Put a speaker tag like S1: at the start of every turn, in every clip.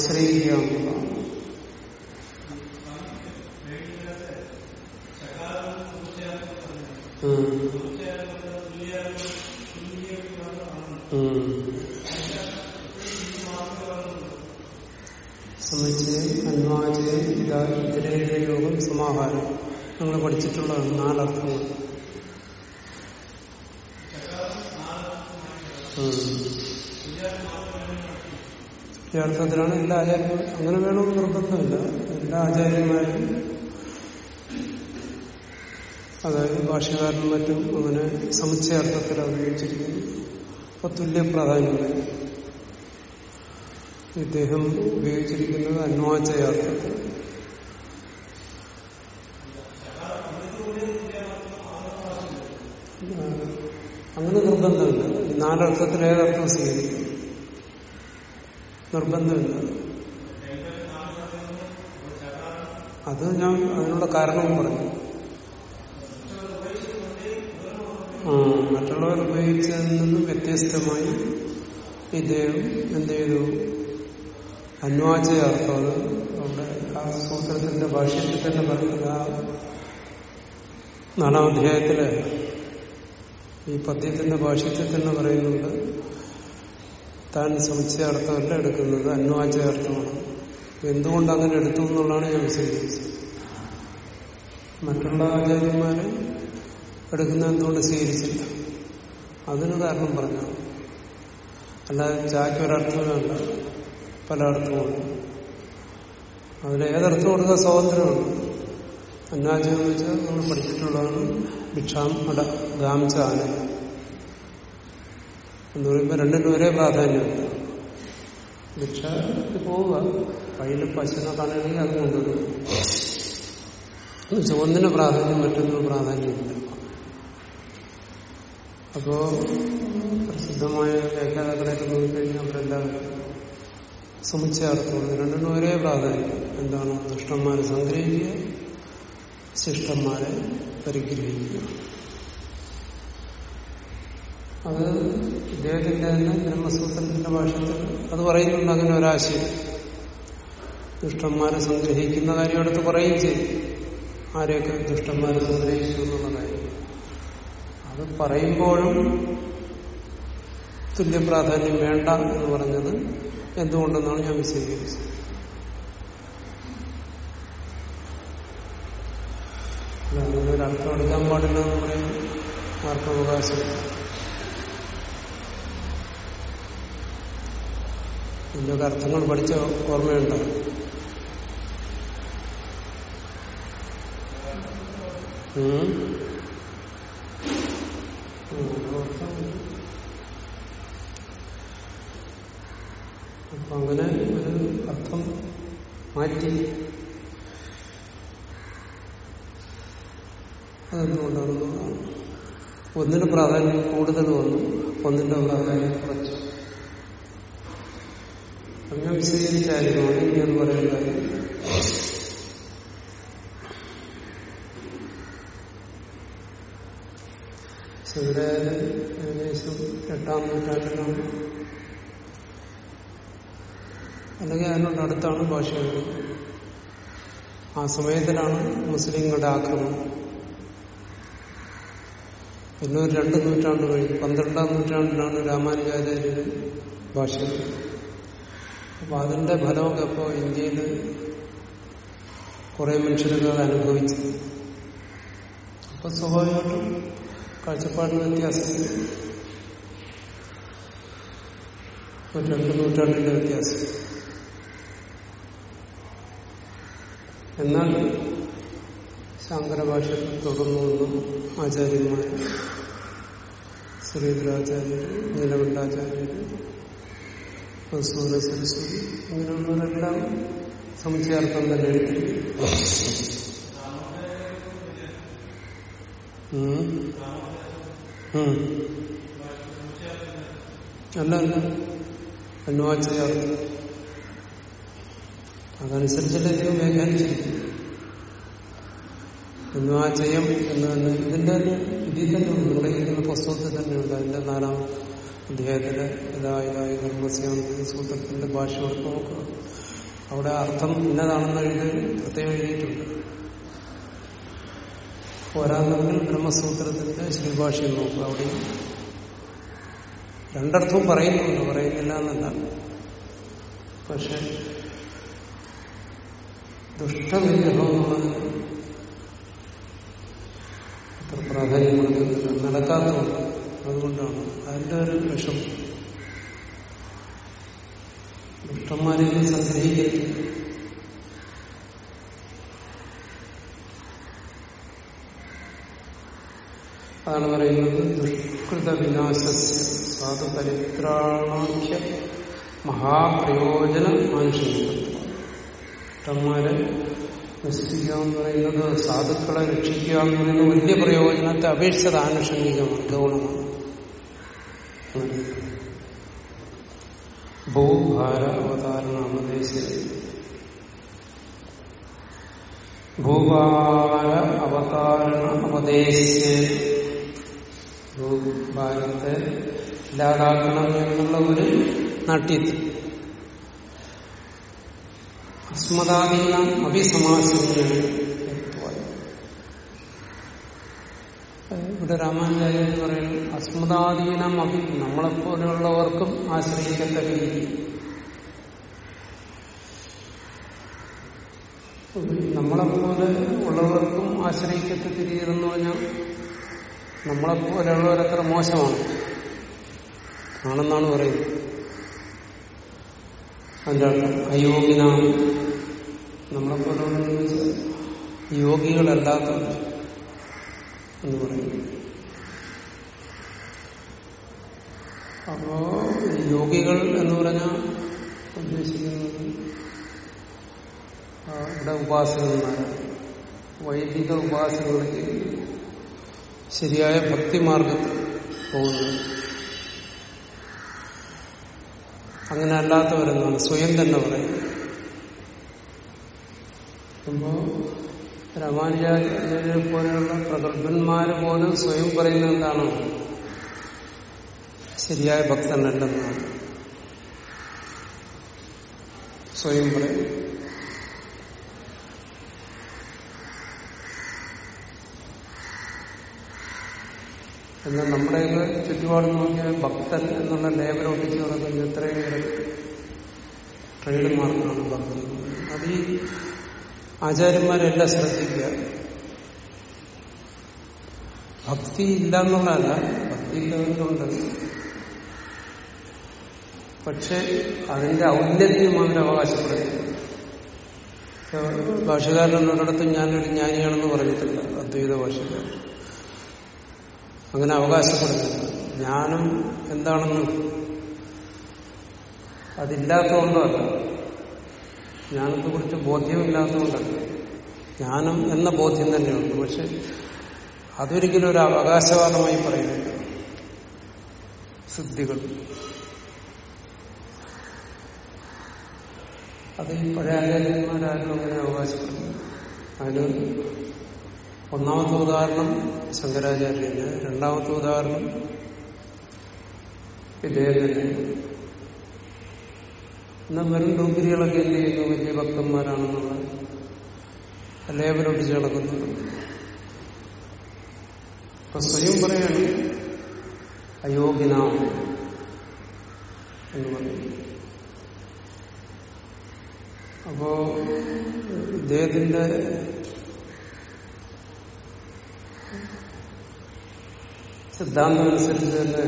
S1: സർവരും എന്നുള്ളതാണ് സമുച്ചയം അന്വാചയം ഇതാ ഇതരേതര യോഗം സമാഹാരം നമ്മൾ പഠിച്ചിട്ടുള്ളതാണ് നാലർത്ഥങ്ങൾ അർത്ഥത്തിലാണ് എല്ലാ ആചാര്യന്മാരും. അങ്ങനെ വേണമെന്ന് നിർബന്ധമില്ല. എല്ലാ ആചാര്യന്മാരും അതായത് ഭാഷകാരനും മറ്റും അങ്ങനെ സമുച്ചയാർത്ഥത്തിൽ ഉപയോഗിച്ചിരിക്കുന്നു അപ്പൊ തുല്യ പ്രാധാന്യം ഇദ്ദേഹം ഉപയോഗിച്ചിരിക്കുന്നത് അന്വാചയാർത്ഥത്തിൽ അങ്ങനെ നിർബന്ധമില്ല. നാലർത്ഥത്തിൽ ഏതർത്ഥം സ്വീകരിക്കും. നിർബന്ധമില്ല. അത് ഞാൻ അതിനുള്ള കാരണവും പറഞ്ഞു. ആ മറ്റുള്ളവർ ഉപയോഗിച്ചതിൽ നിന്നും വ്യത്യസ്തമായി ഇദ്ദേഹം എന്ത് ചെയ്തു? അന്വാചയാർത്ഥം അവിടെ ആ സൂത്രത്തിന്റെ ഭാഷയിൽ തന്നെ പറയുന്നത് ആ നാലാം അധ്യായത്തിൽ ഈ പദ്യത്തിന്റെ ഭാഷ്യത്തിൽ തന്നെ പറയുന്നുണ്ട്. താൻ സമുച്ചയാർത്ഥമല്ല എടുക്കുന്നത് അന്വാചയാർത്ഥമാണ് എന്തുകൊണ്ട് അങ്ങനെ എടുത്തു എന്നുള്ളതാണ് ഞാൻ വിശദീകരിച്ചത്. മറ്റുള്ള ആചാര്യന്മാര് എടുക്കുന്ന എന്തുകൊണ്ട് സ്വീകരിച്ചില്ല? അതിന് കാരണം പറഞ്ഞു അല്ലാതെ ചായ്ക്ക് ഒരർത്ഥമല്ല പല അർത്ഥമുണ്ട് അതിൽ ഏതർത്ഥം കൊടുക്കുക സ്വാതന്ത്ര്യമുണ്ട്? അന്നാചയം എന്ന് വെച്ചാൽ നമ്മൾ പഠിച്ചിട്ടുള്ളതാണ് ഭിക്ഷാം അല്ല ഗാംച ആന എന്ന് പറയുമ്പോൾ രണ്ടിനും ഒരേ പ്രാധാന്യമുണ്ട് ഭിക്ഷ പോവുക. വഴിയിൽ പശുവിനെ കാണുകയാണെങ്കിൽ അത് കൊണ്ടുവരും. ഒന്നിന് പ്രാധാന്യം മറ്റൊന്നിന് പ്രാധാന്യമില്ല അപ്പോ പ്രസിദ്ധമായ വ്യാഖ്യാതാക്കളെയൊക്കെ നോക്കിക്കഴിഞ്ഞാൽ അവരെല്ലാവരും സമുച്ചയാർത്ഥമാണ് രണ്ടിനും ഒരേ പ്രാധാന്യം. എന്താണ്? ദുഷ്ടന്മാരെ സംഗ്രഹിക്കുക ശിഷ്ടന്മാരെ പരിഗ്രഹിക്കുക. അത് ഇദ്ദേഹത്തിന്റെ തന്നെ ബ്രഹ്മസൂത്രത്തിന്റെ ഭാഷത്തിൽ അത് പറയുന്നുണ്ട് അങ്ങനെ ഒരാശയം. ദുഷ്ടന്മാരെ സംഗ്രഹിക്കുന്ന കാര്യം എടുത്ത് പറയുകയും ചെയ്യും ആരെയൊക്കെ ദുഷ്ടന്മാരെ സംഗ്രഹിച്ചു എന്നുള്ള കാര്യം. അത് പറയുമ്പോഴും തുല്യ പ്രാധാന്യം വേണ്ട എന്ന് പറഞ്ഞത് എന്തുകൊണ്ടെന്നാണ് ഞാൻ വിശദീകരിച്ചത്. അങ്ങനെ ഒരു അർത്ഥം എടുക്കാൻ പാടില്ല എന്ന് പറയും ആർക്കും അവകാശം ഇതിന്റെയൊക്കെ അർത്ഥങ്ങൾ പഠിച്ച ഓർമ്മയുണ്ടോ? അപ്പൊ അങ്ങനെ ഒരു അർത്ഥം മാറ്റി. അതെന്തുകൊണ്ടാണെന്നുള്ളതാണ് ഒന്നിന് പ്രാധാന്യം കൂടുതൽ വന്നു ഒന്നിന്റെ പ്രാധാന്യം കുറച്ചു അത് പറയാൻ കാര്യം ശിവരാജ് ഏകദേശം എട്ടാം നൂറ്റാണ്ടിലാണ്. അല്ലെങ്കിൽ അതിനോട് അടുത്താണ് ഭാഷ ആ സമയത്തിലാണ് മുസ്ലിങ്ങളുടെ ആക്രമണം. പിന്നെ ഒരു രണ്ട് നൂറ്റാണ്ട് കഴിഞ്ഞു. പന്ത്രണ്ടാം നൂറ്റാണ്ടിലാണ് രാമാനുചാര്യ ഭാഷ അപ്പൊ അതിന്റെ ഫലമൊക്കെ ഇപ്പോ ഇന്ത്യയിൽ കുറെ മനുഷ്യരൊക്കെ അത് അനുഭവിച്ചു. അപ്പൊ സ്വാഭാവികമായിട്ടും കാഴ്ചപ്പാടിന് വ്യത്യാസം ഒരു രണ്ട് നൂറ്റാണ്ടിന്റെ വ്യത്യാസം. എന്നാൽ ശങ്കരഭാഷ തുടർന്നു വന്നു ആചാര്യന്മാർ ശ്രീധരാചാര്യർ നീലകണ്ഠാചാര്യർ മസൂര സരസ്വതി അങ്ങനെയുള്ളവരെല്ലാം സമുച്ചയാർത്ഥം തന്നെ. അല്ല അല്ല. അതനുസരിച്ചല്ലേ ഇതിനെ വ്യാഖ്യാനിച്ചിരിക്കും അന്വാചയം എന്ന് തന്നെ ഇതിന്റെ തന്നെ ഇതിൽ തന്നെ ഉണ്ട് ഇവിടെ ഇരിക്കുന്ന പുസ്തകത്തിൽ തന്നെയുണ്ട് അതിന്റെ നാലാം അധ്യായത്തിലെ ഇതായതായ കർമ്മസ്യം സൂത്രത്തിന്റെ ഭാഷ എടുത്ത് നോക്കുക അവിടെ അർത്ഥം ഇന്നതാണെന്ന് എഴുതി പ്രത്യേകം എഴുതിയിട്ടുണ്ട്. പോരാണെങ്കിൽ ബ്രഹ്മസൂത്രത്തിന്റെ ശ്രീഭാഷയിൽ നോക്കുക. അവിടെ രണ്ടർത്ഥവും പറയുന്നുണ്ട്. പറയുന്നില്ല എന്നല്ല. പക്ഷെ ദുഷ്ടവിഗ്രഹം എന്നുള്ളത് അത്ര പ്രാധാന്യം കൊടുക്കുന്നില്ല. അതുകൊണ്ടാണ്. അതിന്റെ ഒരു വിഷം. ദുഷ്ടന്മാരെ സംഗ്രഹിക്കരുത് അതാണ് പറയുന്നത് ദുഷ്കൃത വിനാശസ്യ സാധു പരിത്രാണാഖ്യ മഹാപ്രയോജന ദുഷ്ടന്മാരെ നശിപ്പിക്കുക എന്ന് പറയുന്നത് സാധുക്കളെ രക്ഷിക്കുക എന്ന് പറയുന്നത് വലിയ പ്രയോജനത്തെ അപേക്ഷിച്ചത് ആനുഷംഗികമാണ് ഗൗണമാണ് ഭൂഭാര അവതാരണാമദേശ ഭൂഭാര അവതാരണ അവദേശ ഭൂഭാരത്തെ ഇല്ലാതാക്കണം എന്നുള്ള ഒരു നാട്യത്തിൽ. അസ്മദാദീനം അഭിസമാസിക്കുകയാണ് ഇവിടെ രാമാനുചാര്യം എന്ന് പറയുന്നത് അസ്മദാദീനം അഭി. നമ്മളെപ്പോലെയുള്ളവർക്കും ആശ്രയിക്കത്തക്ക രീതി. നമ്മളെപ്പോലെ ഉള്ളവർക്കും ആശ്രയിക്കത്തക്ക രീതി എന്ന് പറഞ്ഞാൽ നമ്മളെപ്പോലെയുള്ളവരത്ര മോശമാണ്. ആണെന്നാണ് പറയുന്നത്. അതിന്റെ അർത്ഥം അയോഗ്യനാണ് നമ്മളെപ്പോലെയുള്ള യോഗികളല്ലാത്തവർ എന്ന് പറയുന്നു അപ്പോ യോഗികൾ എന്ന് പറഞ്ഞാൽ ഉദ്ദേശിക്കുന്നത് ഇവിടെ ഉപാസകന്മാരാണ് വൈദിക ഉപാസകർക്ക് ശരിയായ ഭക്തിമാർഗത്തിൽ പോകുന്നു അങ്ങനെ അല്ലാത്തവരെന്നാണ് സ്വയം തന്നെ പറയുന്നത്. അപ്പോ രാമാനുജാചാര്യരെ പോലെയുള്ള പ്രഗത്ഭന്മാര് പോലും സ്വയം പറയുന്നത് എന്താണ് ശരിയായ ഭക്തനല്ലെന്നാണ് സ്വയം പറയും. എന്നാൽ നമ്മുടെ ചുറ്റുപാട് നോക്കിയാൽ ഭക്തൻ എന്നുള്ള ലേബൽ ഒട്ടിച്ച് നടക്കുന്ന എത്രയും ട്രേഡ് മാർക്കാണ് ഭക്തി. അത് ഈ ആചാര്യന്മാരെല്ലാം ശ്രദ്ധിക്കുക. ഭക്തി ഇല്ല എന്നുള്ളതല്ല ഭക്തി ഇല്ലാത്തതുകൊണ്ട് പക്ഷെ അതിന്റെ ഔന്നത്യം അവർ അവകാശപ്പെടുന്നു ഭാഷകാരനൊരിടത്തും ഞാനൊരു ജ്ഞാനിയാണെന്ന് പറഞ്ഞിട്ടില്ല. അദ്വൈത ഭാഷകാരൻ. അങ്ങനെ അവകാശപ്പെടുന്നില്ല. ജ്ഞാനം എന്താണെന്ന് അതില്ലാത്തതുകൊണ്ടല്ല. ജ്ഞാനത്തെ കുറിച്ച് ബോധ്യമില്ലാത്തതുകൊണ്ടല്ല. ജ്ഞാനം എന്ന ബോധ്യം തന്നെയുണ്ട്. പക്ഷെ അതൊരിക്കലും ഒരു അവകാശവാദമായി പറയുന്നില്ല. സിദ്ധികൾ. അത് ഈ പഴയ ആചാര്യന്മാരാരും അങ്ങനെ അവകാശപ്പെടുന്നു. അതിന് ഒന്നാമത്തെ ഉദാഹരണം ശങ്കരാചാര്യന് രണ്ടാമത്തെ ഉദാഹരണം ഇദ്ദേഹത്തിന് എന്നാൽ വെറും ഡോഗ്രികളൊക്കെ എന്ത് ചെയ്യുന്നു? വലിയ ഭക്തന്മാരാണെന്നുള്ള ലേബലൊട്ടിച്ച് നടക്കുന്നുണ്ട് ഇപ്പൊ സ്വയം പറയാണ് അയോഗ്യനാണ് എന്ന് പറഞ്ഞു. അപ്പോ ഇദ്ദേഹത്തിന്റെ സിദ്ധാന്തം അനുസരിച്ച് തന്നെ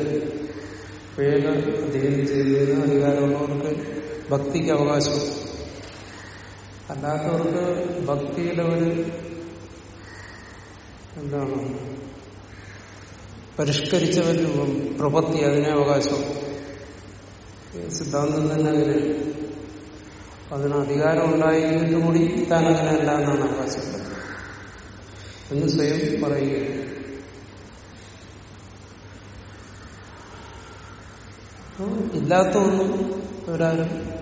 S1: വേദ അധ്യയനം ചെയ്യുന്നതിന് അധികാരമുള്ളവർക്ക് ഭക്തിക്ക് അവകാശം അല്ലാത്തവർക്ക് ഭക്തിയുടെ ഒരു എന്താണ്? പരിഷ്കരിച്ച ഒരു രൂപം പ്രപത്തി അതിനെ അവകാശം. സിദ്ധാന്തം തന്നെ അങ്ങനെ അതിന് അധികാരം ഉണ്ടായിട്ട് കൂടി താൻ അങ്ങനെയല്ല എന്നാണ് അവകാശപ്പെടുന്നത്. എന്ന് സ്വയം പറയുകയാണ്. ഇല്ലാത്ത ഒന്നും ഒരാരും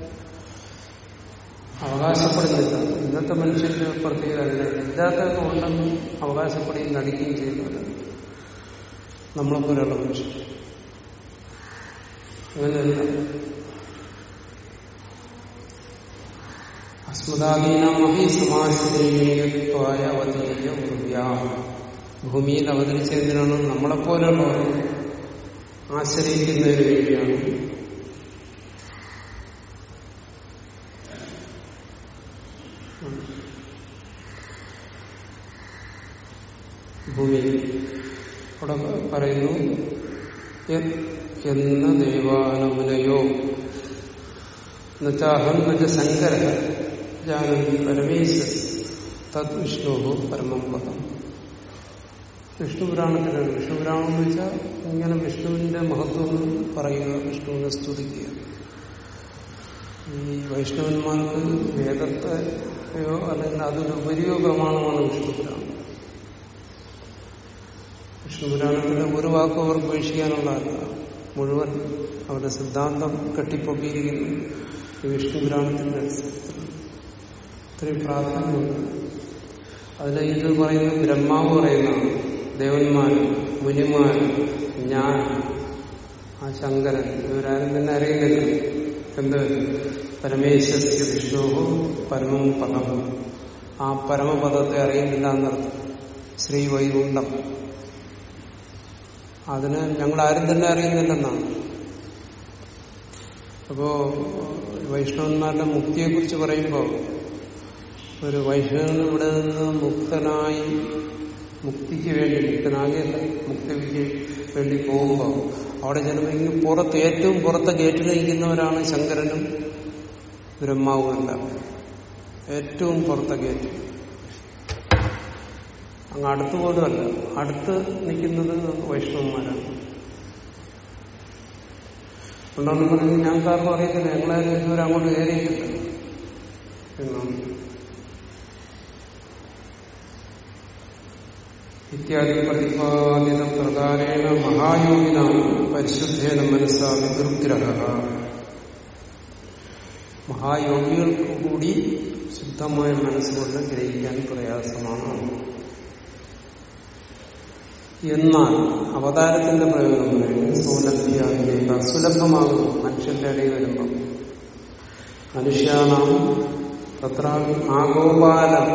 S1: അവകാശപ്പെടുന്നില്ല. ഇന്നത്തെ മനുഷ്യന്റെ പ്രത്യേകത ഇല്ലാത്തതൊക്കെ ഉണ്ടെന്ന് അവകാശപ്പെടുകയും നടിക്കുകയും ചെയ്യുന്നവരാണ്. നമ്മളെപ്പോലെയുള്ള മനുഷ്യർ. അങ്ങനെയല്ല. അസ്മദാദീനമപി സമാശ്രയത്വായ അവതീയ ഭൂമ്യാ ഭൂമിയിൽ അവതരിച്ചതിനാണ് നമ്മളെപ്പോലെയുള്ളവർ ആശ്രയിക്കുന്നതിന് വേണ്ടിയാണ്. ഭൂമിയിൽ അവിടെ പറയുന്നു എന്ന ദൈവാനുമുനയോ അഹം എന്നുവെച്ച ശങ്കര ജാനകി പരമേശ്വര തത് വിഷ്ണു പരമം പദം. വിഷ്ണുപുരാണത്തിലാണ്. വിഷ്ണുപുരാണം എന്ന് വെച്ചാൽ ഇങ്ങനെ വിഷ്ണുവിന്റെ മഹത്വം പറയുക വിഷ്ണുവിനെ സ്തുതിക്കുക. ഈ വൈഷ്ണവന്മാർക്ക് വേദത്തെയോ അല്ലെങ്കിൽ അതൊരു ഉപരിയോ പ്രമാണമാണ് വിഷ്ണുപുരാണം. വിഷ്ണുപുരാണത്തിന്റെ ഒരു വാക്കും അവർക്ക് ഉപേക്ഷിക്കാനുള്ളതല്ല മുഴുവൻ അവരുടെ സിദ്ധാന്തം കെട്ടിപ്പൊക്കിയിരിക്കുന്നു. ഈ വിഷ്ണുപുരാണത്തിന്റെ ഇത്രയും പ്രാധാന്യമുണ്ട് അതിൽ ഇത് പറയുന്നത് ബ്രഹ്മാവ് പറയുന്നതാണ്. ദേവന്മാർ മുനിമാർ ഞാൻ ആ ശങ്കരൻ ഇവരാരും തന്നെ അറിയുന്നില്ല എന്ത്? പരമേശ്വര വിഷ്ണുഹോ പരമം പദം. ആ പരമപദത്തെ അറിയുന്നില്ല എന്നർത്ഥം. ശ്രീ വൈകുണ്ഠം അതിന് ഞങ്ങൾ ആരും തന്നെ അറിയുന്നില്ലെന്നാണ്. അപ്പോ വൈഷ്ണവന്മാരുടെ മുക്തിയെക്കുറിച്ച് പറയുമ്പോൾ ഒരു വൈഷ്ണവൻ ഇവിടെ നിന്ന് മുക്തനായി മുക്തിക്ക് വേണ്ടി മുക്തനാകിയല്ല മുക്തിക്ക് വേണ്ടി പോകുമ്പോൾ അവിടെ ചെല്ലുമ്പോൾ പുറത്ത് ഏറ്റവും പുറത്തെ ഗേറ്റിൽ നിൽക്കുന്നവരാണ് ശങ്കരനും ബ്രഹ്മാവും എല്ലാം ഏറ്റവും പുറത്തെ ഗേറ്റ് അങ്ങ് അടുത്ത് പോലുമല്ല. അടുത്ത് നിൽക്കുന്നത് വൈഷ്ണവന്മാരാണ്. അതുകൊണ്ടാണ് ഞാൻ ഞങ്ങൾക്കാർക്കും അറിയത്തില്ല ഞങ്ങളാരും ഇതുവരെ അങ്ങോട്ട് കയറിയിട്ടില്ല. എന്നാണ് ഇത്യാദി പ്രതിപാദിത പ്രകാരേണ മഹായോഗിനാണ് പരിശുദ്ധേന മനസ്സാ ദുർഗ്രഹ മഹായോഗികൾക്ക് കൂടി ശുദ്ധമായ മനസ്സുകൊണ്ട് ഗ്രഹിക്കാൻ പ്രയാസമാണ്. എന്നാൽ അവതാരത്തിന്റെ പ്രയോഗം വേണ്ടി സൗലഭ്യാതിലേക്ക് സുലഭമാകുന്നു മനുഷ്യന്റെ ഇടയിൽ വരുമ്പോൾ മനുഷ്യാണാം തത്ര ആഗോപാലം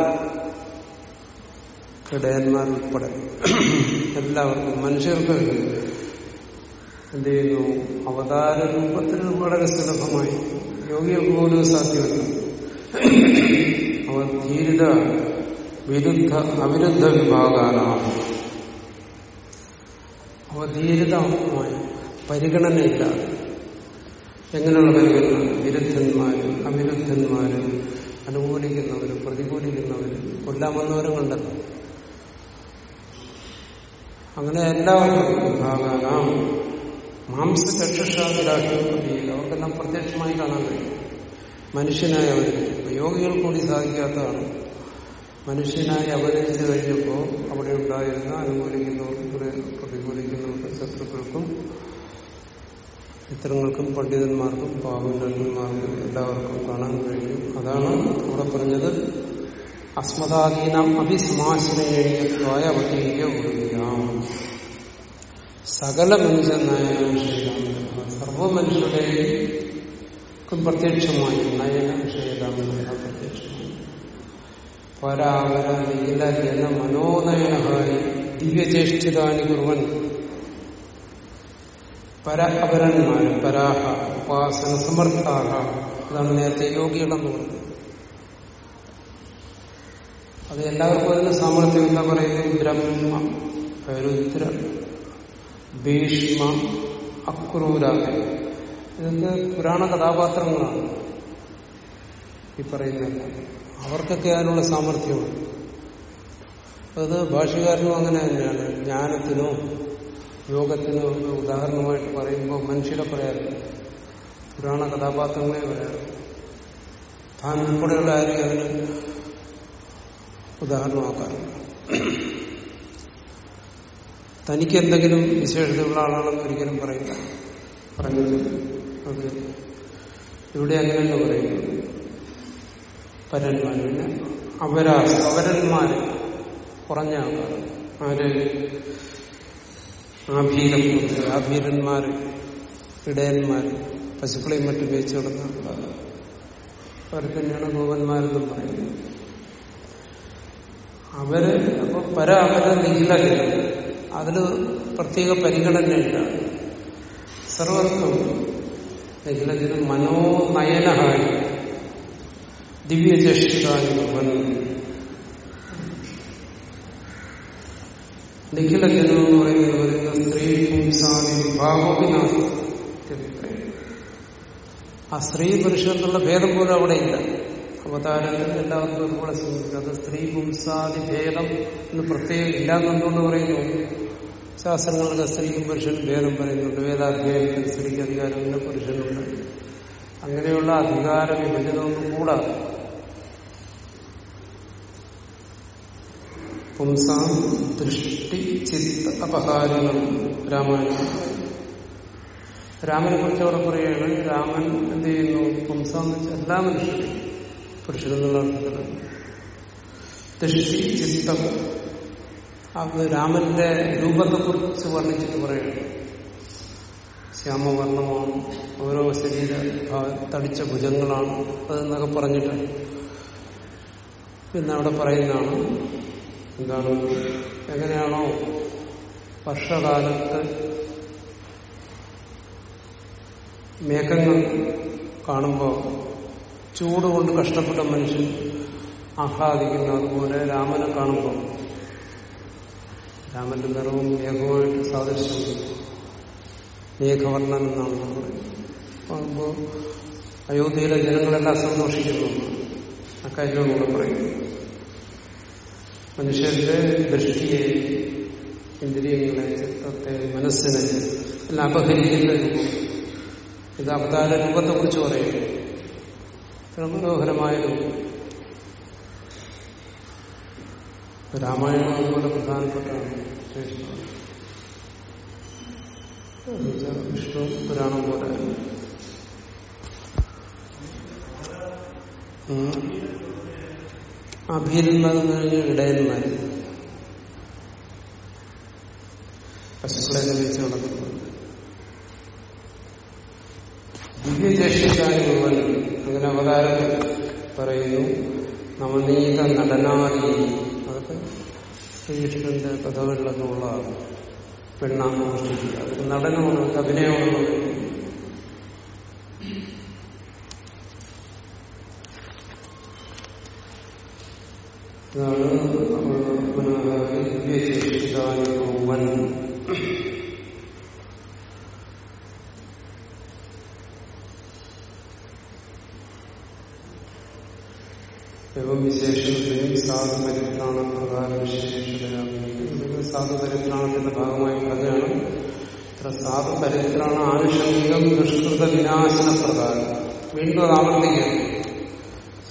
S1: ഇടയന്മാരുൾപ്പെടെ എല്ലാവർക്കും മനുഷ്യർക്ക് എന്ത് ചെയ്യുന്നു അവതാര രൂപത്തിൽ വളരെ സുലഭമായി യോഗികൾക്ക് പോലും സാധ്യമല്ല അവർ ധീരത വിരുദ്ധ അവിരുദ്ധ വിഭാഗാനാണ് അവധീരിതമായ പരിഗണനയില്ലാതെ എങ്ങനെയുള്ള പരിഗണന? വിരുദ്ധന്മാരും അവിരുദ്ധന്മാരും അനുകൂലിക്കുന്നവരും പ്രതികൂലിക്കുന്നവരും കൊല്ലാമെന്നവരും കണ്ടല്ലോ. അങ്ങനെ എല്ലാവർക്കും വിഭാഗാനാം മാംസചക്ഷുഷാതിരാഷ്ട്രം അവർക്കെല്ലാം പ്രത്യക്ഷമായി കാണാൻ കഴിയും. മനുഷ്യനായ അവർ യോഗികൾ കൂടി സാധിക്കാത്തതാണ്. മനുഷ്യനായി അവതരിച്ചു കഴിഞ്ഞപ്പോൾ അവിടെ ഉണ്ടായിരുന്ന അനുകൂലിക്കുന്നവർക്കും പ്രതികൂലിക്കുന്നവർക്കും ശത്രുക്കൾക്കും ചിത്രങ്ങൾക്കും പണ്ഡിതന്മാർക്കും പാവന്മാർക്കും എല്ലാവർക്കും കാണാൻ കഴിയും. അതാണ് അവിടെ പറഞ്ഞത്. അവതീയ ഉപയോഗിക്കാം സകല മനുഷ്യനായ സർവ മനുഷ്യരുടെയും പ്രത്യക്ഷമായി നയന വിഷയതാണ് പ്രത്യക്ഷമായി പരാമര നീല ജന മനോനയനഹാരി ദിവ്യചേഷ്ടിതാനി കുറുവൻ പര അപരന്മാർ പരാഹ ഉപാസന സമർത്ഥാഹ അതാണ് നേരത്തെ യോഗികളെന്ന് പറഞ്ഞത് അത് എല്ലാവർക്കും അതിന് സാമർത്ഥ്യം എന്താ പറയുന്നത് ബ്രഹ്മ രുദ്ര ഭീഷ്മ അക്രൂരാഗ ഇതൊക്കെ പുരാണ കഥാപാത്രങ്ങളാണ് ഈ പറയുന്നത്. അവർക്കൊക്കെ അതിനുള്ള സാമർഥ്യമുണ്ട്. അത് ഭാഷകാരനും അങ്ങനെ തന്നെയാണ്. ജ്ഞാനത്തിനോ യോഗത്തിനോ ഉദാഹരണമായിട്ട് പറയുമ്പോൾ മനുഷ്യരെ പറയാറില്ല പുരാണ കഥാപാത്രങ്ങളെ പറയാറ് താൻ ഉൾപ്പെടെയുള്ള ആരെയും അതിന് ഉദാഹരണമാക്കാറില്ല തനിക്ക് എന്തെങ്കിലും വിശേഷതയുള്ള ആളാണെന്ന് ഒരിക്കലും പറയില്ല. പറഞ്ഞത് അത് ഇവിടെ അങ്ങനെയല്ല പറയുന്നത്. പരന്മാർ പിന്നെ അവരാ അവരന്മാര് കുറഞ്ഞ ആൾക്കാർ ആര് ആഭീരം ആഭീരന്മാര് ഇടയന്മാര് പശുക്കളെയും മറ്റും വെച്ചു കിടന്ന അവർ തന്നെയാണ് ഗോപന്മാരെന്നും പറയുന്നത്. അവർ അപ്പൊ പര അവർ നിഖിലല്ല അതിന് പ്രത്യേക പരിഗണനയില്ല. സർവർക്കും നിഖിലത്തിന് മനോനയനഹാരി ദിവ്യചേഷ്ടിതാനി നിഖിലജനം എന്ന് പറയുന്നത് പറയുന്ന സ്ത്രീ പുംസാദി വിഭാഗോപിനാഥ്. ആ സ്ത്രീ പുരുഷനുള്ള ഭേദം പോലും അവിടെ ഇല്ല. അവതാരത്തിൽ എല്ലാവർക്കും ഒരുപോലെ ശ്രമിക്കുക അത് സ്ത്രീ പുംസാദി ഭേദം എന്ന് പ്രത്യേകം ഇല്ലാന്നെന്തുകൊണ്ട് പറയുന്നു? ശാസ്ത്രങ്ങളുടെ സ്ത്രീക്കും പുരുഷനും ഭേദം പറയുന്നുണ്ട്. വേദാധ്യായത്തിൽ സ്ത്രീക്ക് അധികാരമില്ല പുരുഷനുണ്ട്. അങ്ങനെയുള്ള അധികാര വിഭജനമൊന്നും കൂടാതെ പുംസാം ദൃഷ്ടി ചിത്ത അപഹാരങ്ങൾ രാമായണം രാമനെ കുറിച്ച് അവിടെ പറയുകയാണ് രാമൻ എന്ത് ചെയ്യുന്നു? പുംസാന്ന് വെച്ചാൽ എല്ലാ മനുഷ്യരും പുരുഷനെന്നുള്ള അർത്ഥത്തിൽ ദൃഷ്ടി ചിത്തം അത് രാമന്റെ രൂപത്തെക്കുറിച്ച് വർണിച്ചിട്ട് പറയുന്നു ശ്യാമവർണമാണ് ഓരോ ശരീര തടിച്ച ഭുജങ്ങളാണ് അതെന്നൊക്കെ പറഞ്ഞിട്ട് പിന്നെ അവിടെ പറയുന്നതാണ് എന്താണ് എങ്ങനെയാണോ വർഷകാലത്ത് മേഘങ്ങൾ കാണുമ്പോൾ ചൂട് കൊണ്ട് കഷ്ടപ്പെട്ട മനുഷ്യൻ ആഹ്ലാദിക്കുന്നു അതുപോലെ രാമനെ കാണുമ്പോൾ രാമന്റെ നിറവും മേഘവുമായിട്ട് സാദൃശ്യം മേഘവർണൻ എന്നാണ് പറയുമ്പോൾ അയോധ്യയിലെ ജനങ്ങളെല്ലാം സന്തോഷിക്കുന്നു. അക്കാര്യം കൂടെ പറയുന്നു മനുഷ്യരുടെ ദൃഷ്ടിയെ ഇന്ദ്രിയങ്ങളെ ചിത്രത്തെ മനസ്സിനെ എല്ലാം അപഹരിക്കുന്ന രൂപം. ഇത് അവതാര രൂപത്തെ കുറിച്ച് പറയുന്നു ഇത്ര മനോഹരമായ രൂപം രാമായണം അതുപോലെ പ്രധാനപ്പെട്ടാണ് ശ്രേഷ്ഠമാണ് വിഷ്ണു പുരാണം പോലെ അഭീരന്മാരെന്ന് കഴിഞ്ഞാൽ ഇടയന്മാർ പശുക്കളെ നിർമ്മിച്ച് നടക്കുന്നത് ദിവ്യചേഷിക്കാരി ഭഗവാൻ അങ്ങനെ അവതാരം പറയുന്നു നവനീത നടനാദി അതൊക്കെ ശ്രീകൃഷ്ണന്റെ കഥകളിലൊക്കെ ഉള്ളതാണ് പെണ്ണാന്ന് അതൊക്കെ നടനമാണ് അഭിനയമാണ് ഇതാണ് നമ്മൾ ദിവ്യചേഷിതാനി എവം വിശേഷത്തെയും സാധു പരിത്രാണ പ്രകാര വിശേഷതയാകുന്നത് സാധു പരിത്രാണത്തിന്റെ ഭാഗമായി പറഞ്ഞാണ് ഇത്ര സാധു പരിത്രാണ ആനുഷംഗികം ദുഷ്കൃത വിനാശന പ്രകാരം വീണ്ടും അത് ആവർത്തിക്കുകയാണ്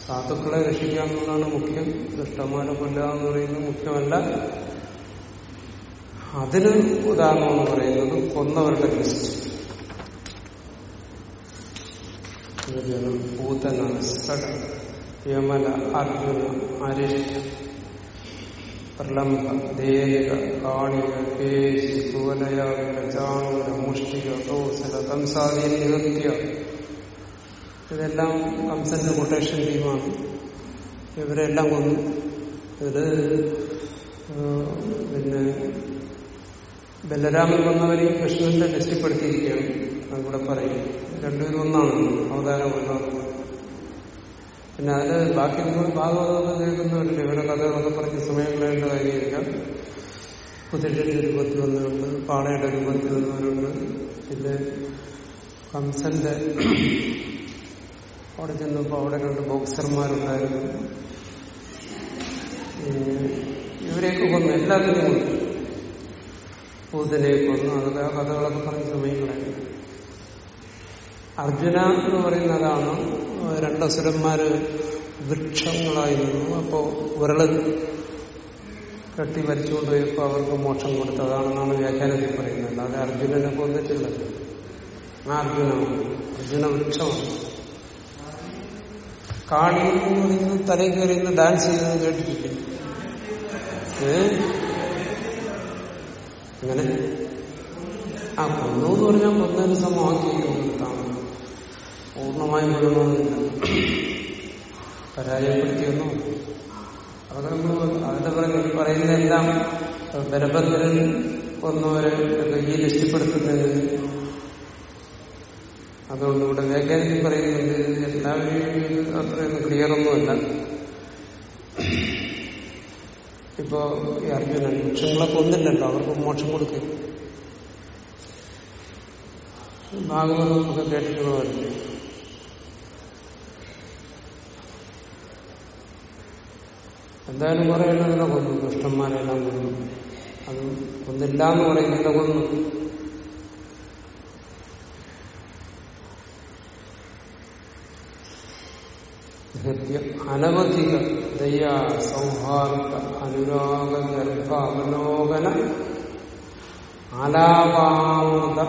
S1: സാധുക്കളെ രക്ഷിക്കുക എന്നുള്ളതാണ് മുഖ്യം ദുഷ്ടന്മാരെ കൊല്ലുക എന്ന് പറയുന്നത് മുഖ്യമല്ല. അതിന് ഉദാഹരണം പറയുന്നത് കൊന്നവരുടെ ലിസ്റ്റ്. പൂതന സട യമല അർജുന അരിഷ്ട പ്രലംബ ദേവിക കാളിക കേശി കുവലയാവിക ചാണുര മുഷ്ടിക തോസല കംസാദി നികത്യ ഇതെല്ലാം കംസന്റെ കൊട്ടേഷൻ ടീമാണ് ഇവരെല്ലാം കൊന്നു ഇത് പിന്നെ ബലരാമൻ വന്നവരെയും കൃഷ്ണന്റെ ലിസ്റ്റിൽപ്പെടുത്തിയിരിക്കുകയാണ് അതുകൂടെ പറയും രണ്ടുപേരും ഒന്നാണ് അവതാരം ഒന്നാണ് പിന്നെ അതിൽ ബാക്കി നിങ്ങൾ ഭാഗവതം കേൾക്കുന്നവരില്ല? ഇവരെ കഥകളൊക്കെ പറഞ്ഞ് സമയം കളയേണ്ട കാര്യമില്ല കുതിരയുടെ രൂപത്തിൽ വന്നവരുണ്ട് പാളയുടെ രൂപത്തിൽ വന്നവരുണ്ട് പിന്നെ കംസന്റെ അവിടെ ചെന്നപ്പോ അവിടെ രണ്ട് ബോക്സർമാരുണ്ടായിരുന്നു. ഇവരെയൊക്കെ കൊന്നു എല്ലാത്തിനും കൊന്നു. പൂതനെ കൊന്നു. അതൊക്കെ ആ കഥകളൊക്കെ പറഞ്ഞ് സമയം കളയുന്നു അർജുന എന്ന് പറയുന്നതാണ് രണ്ടസുരന്മാര് വൃക്ഷങ്ങളായി നിന്നു അപ്പോ വിരളൻ കെട്ടി വലിച്ചുകൊണ്ട് പോയപ്പോ അവർക്ക് മോക്ഷം കൊടുത്തതാണെന്നാണ് വ്യാഖ്യാനത്തിൽ പറയുന്നത്. അല്ലാതെ അർജുനനെ കൊന്നിട്ടില്ല. ആ അർജുനമാണ് അർജുന വൃക്ഷമാണ്. കാടി നിന്ന് പറയുന്നത് തലയിൽ കയറി ഡാൻസ് ചെയ്യുന്നത് കേട്ടിട്ടില്ല? അങ്ങനെ? ആ കൊന്നു എന്ന് പറഞ്ഞാൽ കൊന്നതിന് സമമാക്കിയിരിക്കുന്നതാണ് പൂർണമായും കൊല്ലണമെന്നില്ല പരാജയപ്പെടുത്തിയെന്നോ അതൊക്കെ നമ്മൾ അതിന്റെ പറഞ്ഞ പറയുന്നതെല്ലാം ബലഭദ്രൻ കൊന്നവരെ ഈ രക്ഷപ്പെടുത്തുന്നത്. അതുകൊണ്ട് ഇവിടെ വ്യാഖ്യാനിക്കും പറയുന്നുണ്ട് എല്ലാവരെയും അത്രയൊന്നും ക്ലിയർ ഒന്നുമല്ല. ഇപ്പോ ഈ അർജുനൻ വൃക്ഷങ്ങളെ കൊന്നില്ലല്ലോ അവർക്ക് മോക്ഷം കൊടുക്കും. ഭാഗവതം നമുക്ക് കേട്ടിട്ടുള്ളവരല്ലേ എന്തായാലും കുറെ എണ്ണങ്ങളെ കൊന്നു. ദുഷ്ടന്മാരെല്ലാം കൊന്നു. അത് കൊന്നില്ല എന്ന് പറയുന്നില്ല കൊന്നു. അനവധിക ദയ സൗഹാർദ്ദ അനുരാഗ ഗർഭ അവലോകന ആലാപാമൃത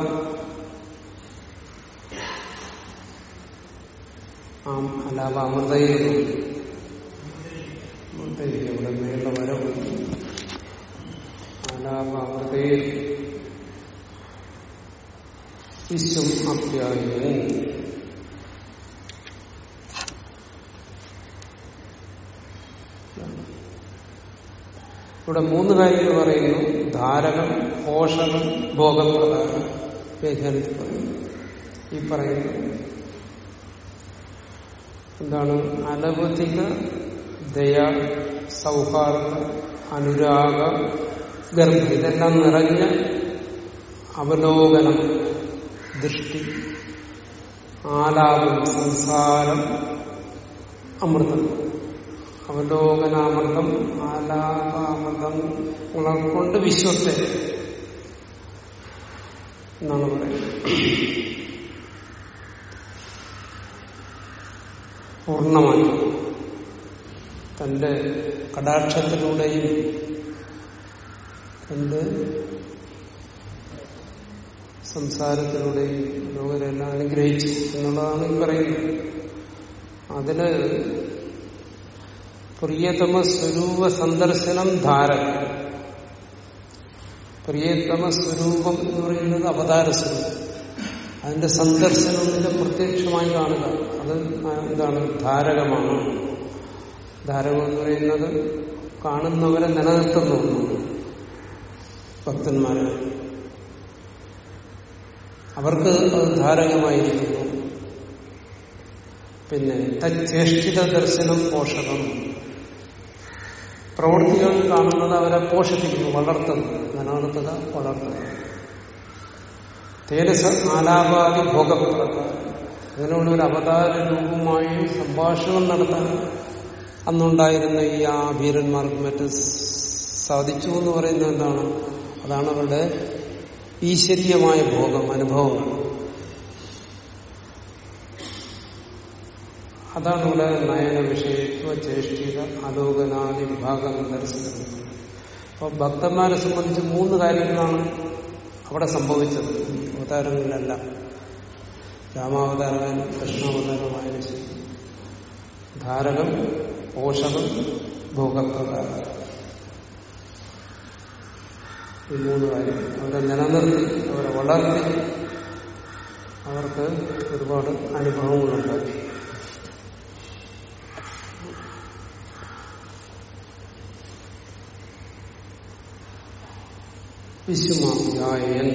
S1: അലാപാമൃതയിരുന്നു ഇവിടെ മേള വരവ് ആലാപാമൃതയിൽ വിശ്വം അപ്യായേ ഇവിടെ മൂന്ന് കാര്യങ്ങൾ പറയുന്നു. ധാരകം പോഷകം ഭോഗപ്രധാനം വ്യാഖ്യാനത്തിൽ പറയുന്നു. ഈ പറയുന്നു. എന്താണ്? അനവധിക ദയ സൗഹാർദ്ദ അനുരാഗ ഗർഭ ഇതെല്ലാം നിറഞ്ഞ അവലോകനം ദൃഷ്ടി ആലാപം സംസാരം അമൃതം. അവലോകനാമൃതം ആലാപാമൃതം ഉണർക്കൊണ്ട് വിശ്വത്തെ എന്നാണ് പറയുന്നത്. പൂർണമായി തന്റെ കടാക്ഷത്തിലൂടെയും തന്റെ സംസാരത്തിലൂടെയും ലോകരെല്ലാം അനുഗ്രഹിച്ചു എന്നുള്ളതാണ് ഈ പറയുന്നത്. അതിൽ പ്രിയതമ സ്വരൂപ സന്ദർശനം ധാരക പ്രിയതമ സ്വരൂപം എന്ന് പറയുന്നത് അവതാര സ്വരൂപം അതിന്റെ സന്ദർശനം പ്രത്യക്ഷമായി കാണുക. അത് എന്താണ്? ധാരകമാണ്. ധാരകം എന്ന് പറയുന്നത് കാണുന്നവരെ നിലനിർത്തുന്ന ഒന്നാണ് ഭക്തന്മാരെ. അവർക്ക് അത് ധാരകമായിരിക്കുന്നു. പിന്നെ തച്ചേഷ്ടിത ദർശനം പോഷകം. പ്രവൃത്തികൾ കാണുന്നത് അവരെ പോഷിപ്പിക്കുന്നു വളർത്തുന്നു. നിലനിർത്തുക വളർത്തുക തേരസ ആലാപാതി ഭോഗപ്രകാരം അങ്ങനെയുള്ള ഒരു അവതാര രൂപമായി സംഭാഷണം നടത്താൻ അന്നുണ്ടായിരുന്ന ഈ ആ ഭീരന്മാർക്ക് മറ്റ് സാധിച്ചു എന്ന് പറയുന്നത് എന്താണ്? അതാണ് അവരുടെ ഈശ്വരീയമായ ഭോഗം അനുഭവങ്ങൾ. അതാണ് ഇവിടെ നയന വിഷയത്വ ചേഷ്ടിക അലോകനാദി വിഭാഗങ്ങൾ ദർശിക്കുന്നത് അപ്പൊ ഭക്തന്മാരെ സംബന്ധിച്ച് മൂന്ന് കാര്യങ്ങളാണ് അവിടെ സംഭവിച്ചത്. അവതാരങ്ങളിലെല്ലാം. രാമാവതാരമായാലും കൃഷ്ണാവതാരമായാലും ശരി. ധാരകം പോഷകം ഭോഗത്വകാരം ഈ മൂന്ന് കാര്യം അവരെ നിലനിർത്തി അവരെ വളർത്തി അവർക്ക് ഒരുപാട് അനുഭവങ്ങളുണ്ടാക്കി വിശ്വമാപ്യായൻ.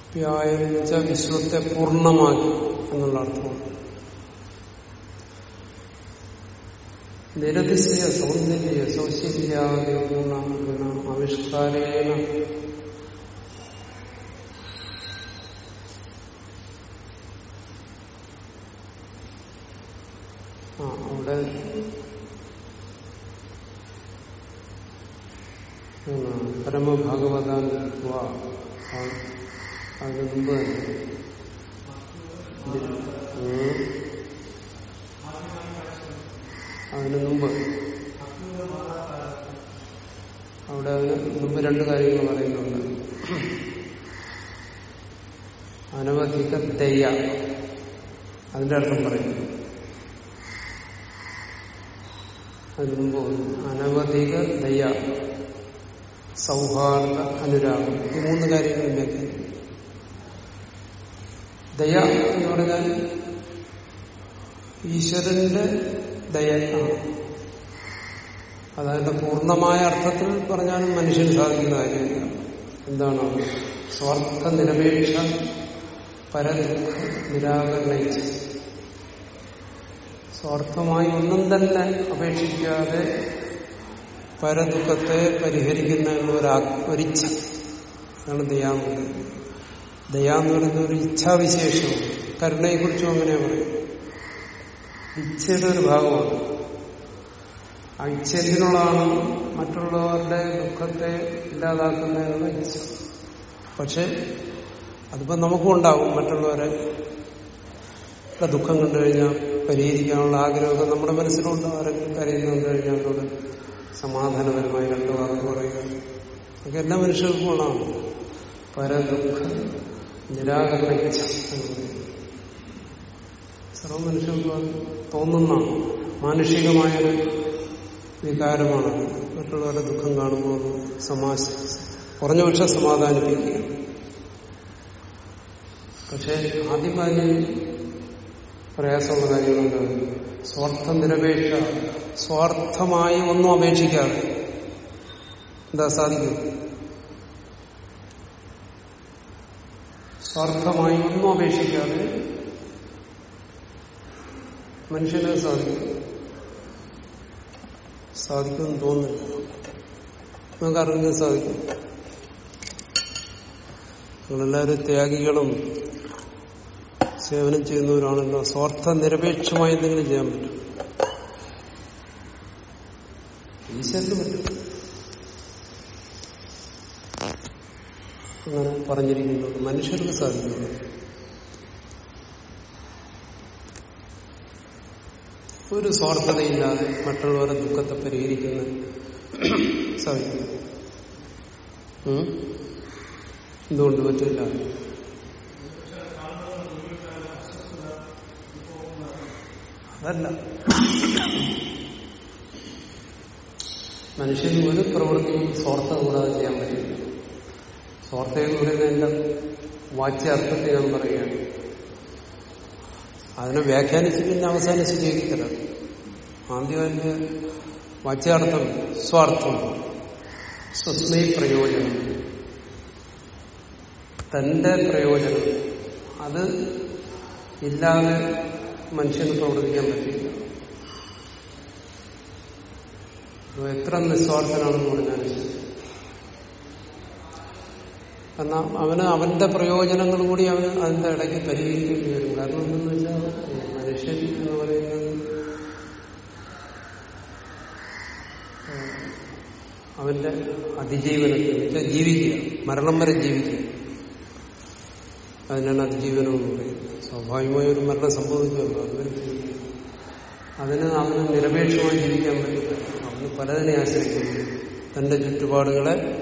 S1: അപ്യായൻ എന്ന് വെച്ചാൽ വിശ്വത്തെ പൂർണമാക്കി എന്നുള്ള അർത്ഥമാണ്. നിരതിശയ സൗന്ദര്യ സൗശല്യാദി ഗുണ ഗുണ ആവിഷ്കാരേണ അവിടെ പരമഭാഗവതാൻ അതിന് മുമ്പ് തന്നെ ഉം. അതിന് മുമ്പ് അവിടെ അതിന് മുമ്പ് രണ്ട് കാര്യങ്ങൾ പറയുന്നുണ്ട്. അനവധിക തെയ്യ. അതിന്റെ അർത്ഥം പറയുന്നു അതിന് അനവധിക ദയ സൗഹാർദ്ദ അനുരാഗം. ഈ മൂന്ന് കാര്യങ്ങളിലേക്ക് ദയ എന്ന് പറഞ്ഞാൽ ഈശ്വരന്റെ ദയ ആണ്. അതതിന്റെ പൂർണമായ അർത്ഥത്തിൽ പറഞ്ഞാലും മനുഷ്യന് സാധിക്കുന്ന കാര്യമില്ല. എന്താണ്? സ്വാർത്ഥ നിരപേക്ഷ പരദുഃഖ നിരാകരണയിച്ച് സ്വാർത്ഥമായി ഒന്നും തന്നെ അപേക്ഷിക്കാതെ പരദുഃഖത്തെ പരിഹരിക്കുന്ന ഒരു ഒരിച്ഛ. അതാണ് ദയാന്ന് പറയുന്നത്. ദയാന്ന് പറയുന്ന ഒരു ഇച്ഛാവിശേഷം കരുണയെക്കുറിച്ചും അങ്ങനെ പറയും ഇച്ഛയുടെ ഒരു ഭാഗമാണ്. ആ ഇച്ഛ മറ്റുള്ളവരുടെ ദുഃഖത്തെ ഇല്ലാതാക്കുന്നതിനുള്ള ഇച്ഛ പക്ഷെ അതിപ്പോ നമുക്കും ഉണ്ടാവും മറ്റുള്ളവരെ. ദുഃഖം കണ്ടു കഴിഞ്ഞാൽ പരിഹരിക്കാനുള്ള ആഗ്രഹമൊക്കെ നമ്മുടെ മനസ്സിലുണ്ട്. ആരെങ്കിലും കരയുന്നു കണ്ടു കഴിഞ്ഞാൽ അതോട് സമാധാനപരമായി രണ്ടു വാക്ക് പറയുക. അതൊക്കെ എല്ലാ മനുഷ്യർക്കും ഉള്ളതാണ്. പരദുഃഖ നിരാകരണ സർവ മനുഷ്യർക്കും തോന്നുന്ന മാനുഷികമായൊരു വികാരമാണ്. മറ്റുള്ളവരുടെ ദുഃഖം കാണുമ്പോൾ സമാശ കുറഞ്ഞ പക്ഷെ സമാധാനിപ്പിക്കുക പക്ഷെ ആദ്യം അതിന് പ്രയാസമുള്ള കാര്യങ്ങളുണ്ട്. സ്വാർത്ഥ നിരപേക്ഷ സ്വാർത്ഥമായി ഒന്നും അപേക്ഷിക്കാതെ. എന്താ സാധിക്കും? സ്വാർത്ഥമായി ഒന്നും അപേക്ഷിക്കാതെ മനുഷ്യനെ സാധിക്കും. സാധിക്കുമെന്ന് തോന്നുന്നില്ല. നമുക്ക് അറിയാൻ സാധിക്കും. നിങ്ങളെല്ലാവരും ത്യാഗികളും സേവനം ചെയ്യുന്നവരാണല്ലോ. സ്വാർത്ഥ നിരപേക്ഷമായി എന്തെങ്കിലും ചെയ്യാൻ പറ്റും. ഈശ്വരന് പറ്റും. അങ്ങനെ പറഞ്ഞിരിക്കുന്നത് മനുഷ്യർക്ക് സാധിക്കുന്നു. ഒരു സ്വാർത്ഥതയില്ലാതെ മറ്റുള്ളവരുടെ ദുഃഖത്തെ പരിഹരിക്കുന്ന സാധിക്കും? എന്തുകൊണ്ട് പറ്റില്ല? അതല്ല. മനുഷ്യൻ ഒരു പ്രവൃത്തിയും സ്വാർത്ഥത കൂടാതെ ചെയ്യാൻ പറ്റില്ല. സ്വാർത്ഥ എന്ന് പറയുന്നതിന്റെ വാച്യാർത്ഥത്തെ ഞാൻ പറയുകയാണ്. അതിനെ വ്യാഖ്യാനിച്ച് പിന്നെ അവസാനം ശരിയാക്കി തരാം ആദ്യം അതിന്റെ വാച്യാർത്ഥം സ്വാർത്ഥം സ്വസ്മൈ പ്രയോജനം. തന്റെ പ്രയോജനം. അത് ഇല്ലാതെ മനുഷ്യന് പ്രവർത്തിക്കാൻ പറ്റില്ല. എത്ര നിസ്വാർത്ഥനാണെന്ന് പറഞ്ഞാൽ ശരി. കാരണം അവന് അവന്റെ പ്രയോജനങ്ങൾ കൂടി അവന് അതിന്റെ ഇടയ്ക്ക് പരിഹരിക്കേണ്ടി വരും. കാരണം എന്തെന്ന് വെച്ചാൽ മനുഷ്യൻ എന്ന് പറയുന്നത് അവന്റെ അതിജീവനത്തിൽ വെച്ചാൽ ജീവിക്കുക. മരണം വരെ ജീവിക്കുക. അതിനാണ് അതിജീവനം എന്ന് പറയുന്നത്. സ്വാഭാവികമായ ഒരു മരണം സംഭവിക്കുമല്ലോ ജീവിക്കും അതിന് അവന് നിരപേക്ഷമായി ജീവിക്കാൻ പറ്റില്ല. അവന് പലതിനെ ആശ്രയിക്കുന്നു തന്റെ ചുറ്റുപാടുകളെ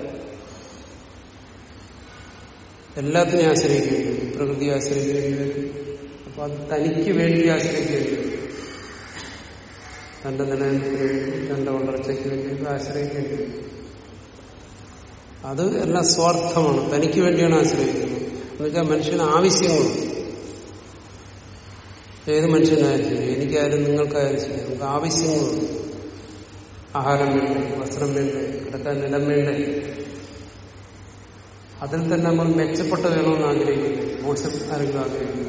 S1: എല്ലാത്തിനെയും ആശ്രയിക്കേണ്ടി പ്രകൃതിയെ ആശ്രയിക്കേണ്ടി അപ്പൊ അത് തനിക്ക് വേണ്ടി ആശ്രയിക്കേണ്ടി തന്റെ നിലനിൽപ്പിന് വേണ്ടി തന്റെ വളർച്ചയ്ക്ക് വേണ്ടി ആശ്രയിക്കേണ്ടി അത് എല്ലാം സ്വാർത്ഥമാണ്. തനിക്ക് വേണ്ടിയാണ് ആശ്രയിക്കുന്നത്. എന്നുവെച്ചാൽ മനുഷ്യന് ആവശ്യമാണ്. ഏത് മനുഷ്യനായാലും എനിക്കായാലും നിങ്ങൾക്കായാലും ശരി നമുക്ക് ആവശ്യങ്ങളുണ്ട്. ആഹാരം വേണ്ടേ? വസ്ത്രം വേണ്ടേ? കിടക്കാൻ നിലം വേണ്ടേ? അതിൽ തന്നെ നമ്മൾ മെച്ചപ്പെട്ട വേണമെന്ന് ആഗ്രഹിക്കുന്നു. മോശം ആരെങ്കിലും ആഗ്രഹിക്കുന്നു.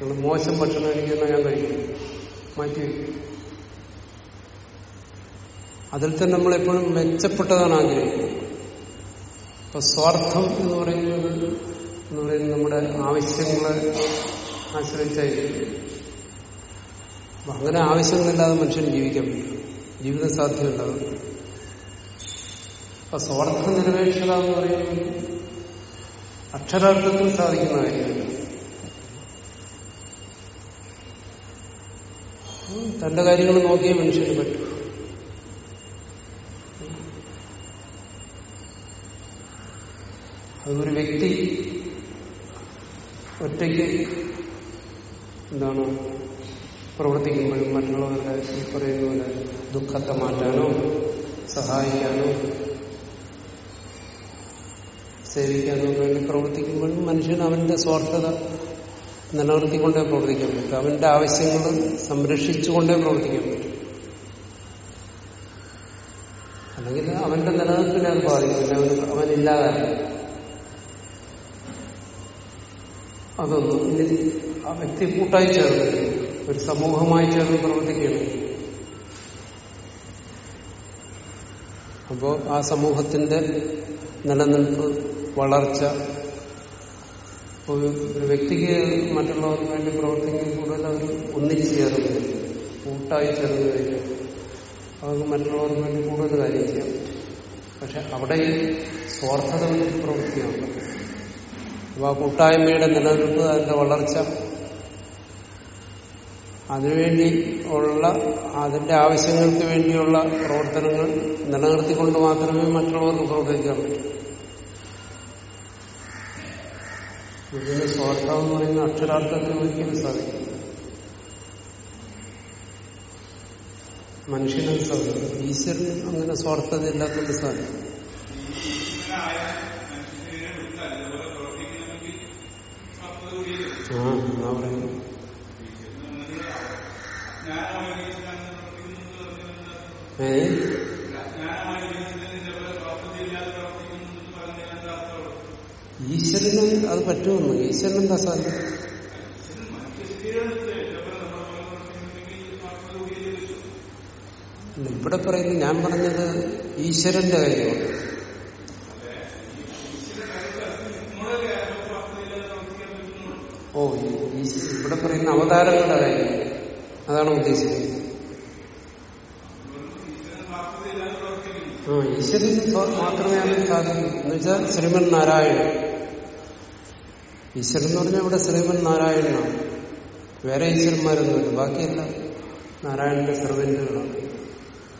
S1: നിങ്ങൾ മോശം ഭക്ഷണം എനിക്കെന്നാ ഞാൻ കഴിക്കും. മാറ്റി അതിൽ തന്നെ നമ്മൾ എപ്പോഴും മെച്ചപ്പെട്ടതാണ് ആഗ്രഹിക്കുന്നത്. ഇപ്പൊ സ്വാർത്ഥം എന്ന് പറയുന്നത് എന്ന് പറയുന്നത് നമ്മുടെ ആവശ്യങ്ങളെ ആശ്രയിച്ചായിരിക്കും. അപ്പൊ അങ്ങനെ ആവശ്യങ്ങളില്ലാതെ മനുഷ്യൻ ജീവിക്കാൻ പറ്റും ജീവിതം സാധ്യമല്ലാതെ അപ്പൊ സ്വാർത്ഥ നിരപേക്ഷത എന്ന് പറയുന്നത് അക്ഷരാർത്ഥത്തിൽ സാധിക്കുന്ന കാര്യമല്ല. തന്റെ കാര്യങ്ങൾ നോക്കിയേ മനുഷ്യന് പറ്റൂ. അതൊരു വ്യക്തി ഒറ്റയ്ക്ക് എന്താണ് പ്രവർത്തിക്കുമ്പോഴും മറ്റുള്ളവരുടെ പറയുന്ന പോലെ ദുഃഖത്തെ മാറ്റാനോ സഹായിക്കാനോ സേവിക്കാനോ വേണ്ടി പ്രവർത്തിക്കുമ്പോഴും മനുഷ്യൻ അവന്റെ സ്വാർത്ഥത നിലനിർത്തിക്കൊണ്ടേ പ്രവർത്തിക്കാൻ പറ്റും. അവന്റെ ആവശ്യങ്ങൾ സംരക്ഷിച്ചുകൊണ്ടേ പ്രവർത്തിക്കാൻ പറ്റും. അല്ലെങ്കിൽ അവന്റെ നിലനിൽപ്പിനെ അത് ബാധിക്കില്ല. അവൻ അവനില്ലാതായി അതൊന്നും ഇനി ആ വ്യക്തി കൂട്ടായി ചേർന്ന് ഒരു സമൂഹമായി ചേർന്ന് പ്രവർത്തിക്കുകയാണ്. അപ്പോ ആ സമൂഹത്തിന്റെ നിലനിൽപ്പ് വളർച്ച. ഒരു വ്യക്തിക്ക് മറ്റുള്ളവർക്ക് വേണ്ടി പ്രവർത്തിക്കുന്ന കൂടുതൽ അവർ ഒന്നിച്ചു ചേർന്ന് കൂട്ടായി ചേർന്ന് കഴിക്കും. അവർക്ക് മറ്റുള്ളവർക്ക് വേണ്ടി കൂടുതൽ കാര്യം ചെയ്യാം പക്ഷെ അവിടെ സ്വാർത്ഥത വേണ്ടി പ്രവൃത്തിയാണ് അപ്പൊ ആ കൂട്ടായ്മയുടെ നിലനിൽപ്പ് അതിന്റെ വളർച്ച അതിനുവേണ്ടി ഉള്ള അതിന്റെ ആവശ്യങ്ങൾക്ക് വേണ്ടിയുള്ള പ്രവർത്തനങ്ങൾ നിലനിർത്തിക്കൊണ്ട് മാത്രമേ മറ്റുള്ളവർക്ക് പ്രവർത്തിക്കാൻ പറ്റൂ. ഇതിന് സ്വാർത്ഥം എന്ന് പറയുന്ന അക്ഷരാർത്ഥത്തിൽ ഒരിക്കലും സാധിക്കും മനുഷ്യനും സാധിക്കും ഈശ്വരനും അങ്ങനെ സ്വാർത്ഥത ഇല്ലാത്തത് സാധിക്കും ആ എന്നാ പറയുന്നു ഏ? ഈശ്വരന് അത് പറ്റുമെന്ന് ഈശ്വരൻ എന്താ സാധ്യത ഇവിടെ പറയുന്നത് ഞാൻ പറഞ്ഞത് ഈശ്വരന്റെ കാര്യമാണ്. ഓ ഇവിടെ പറയുന്ന അവതാരങ്ങളുടെ കാര്യം. അതാണ് ഉദ്ദേശിക്കുന്നത്. ആ ഈശ്വരൻ സ്വ- മാത്രമേ അതിന് സാധിക്കൂ. എന്ന് വെച്ചാൽ ശ്രീമൻ നാരായണൻ. ഈശ്വരൻ എന്ന് പറഞ്ഞാൽ ഇവിടെ ശ്രീമൻ നാരായണനാണ്. വേറെ ഈശ്വരന്മാരൊന്നുമില്ല. ബാക്കിയല്ല നാരായണന്റെ സർവന്റുകളാണ്.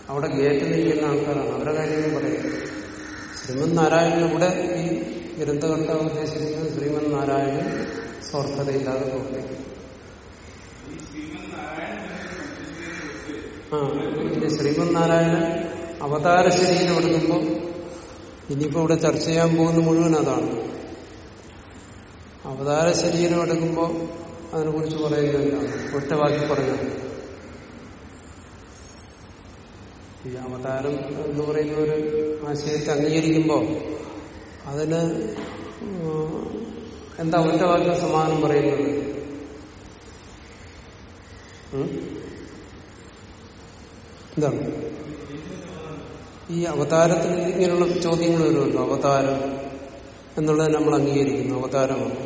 S1: അവിടെ ഗേറ്റ് നിൽക്കുന്ന ആൾക്കാരാണ്. അവരുടെ കാര്യങ്ങൾ പറയുന്നത് ശ്രീമൻ നാരായണൻ ഇവിടെ ഈ ഗ്രന്ഥകർത്താവ് ഉദ്ദേശിക്കുന്നത് ശ്രീമൻ നാരായണൻ സ്വാർത്ഥതയില്ലാതെ പ്രവർത്തിക്കും ആ ഇനി ശ്രീമൻ നാരായണൻ അവതാര ശരീരം എടുക്കുമ്പോൾ ഇനിയിപ്പോ ഇവിടെ ചർച്ച ചെയ്യാൻ പോകുന്ന മുഴുവൻ അതാണ്. അവതാര ശരീരം എടുക്കുമ്പോൾ അതിനെക്കുറിച്ച് ഒറ്റ വാക്കി പറയുക. ഈ അവതാരം എന്ന് പറയുന്ന ഒരു ആശയത്തെ അംഗീകരിക്കുമ്പോൾ അതിന് എന്താ ഒറ്റ സമാനം പറയുന്നത്? എന്താണ് ഈ അവതാരത്തിൽ ഇങ്ങനെയുള്ള ചോദ്യങ്ങൾ വരുമല്ലോ. അവതാരം. എന്നുള്ളത് നമ്മൾ അംഗീകരിക്കുന്നു അവതാരമാണ്.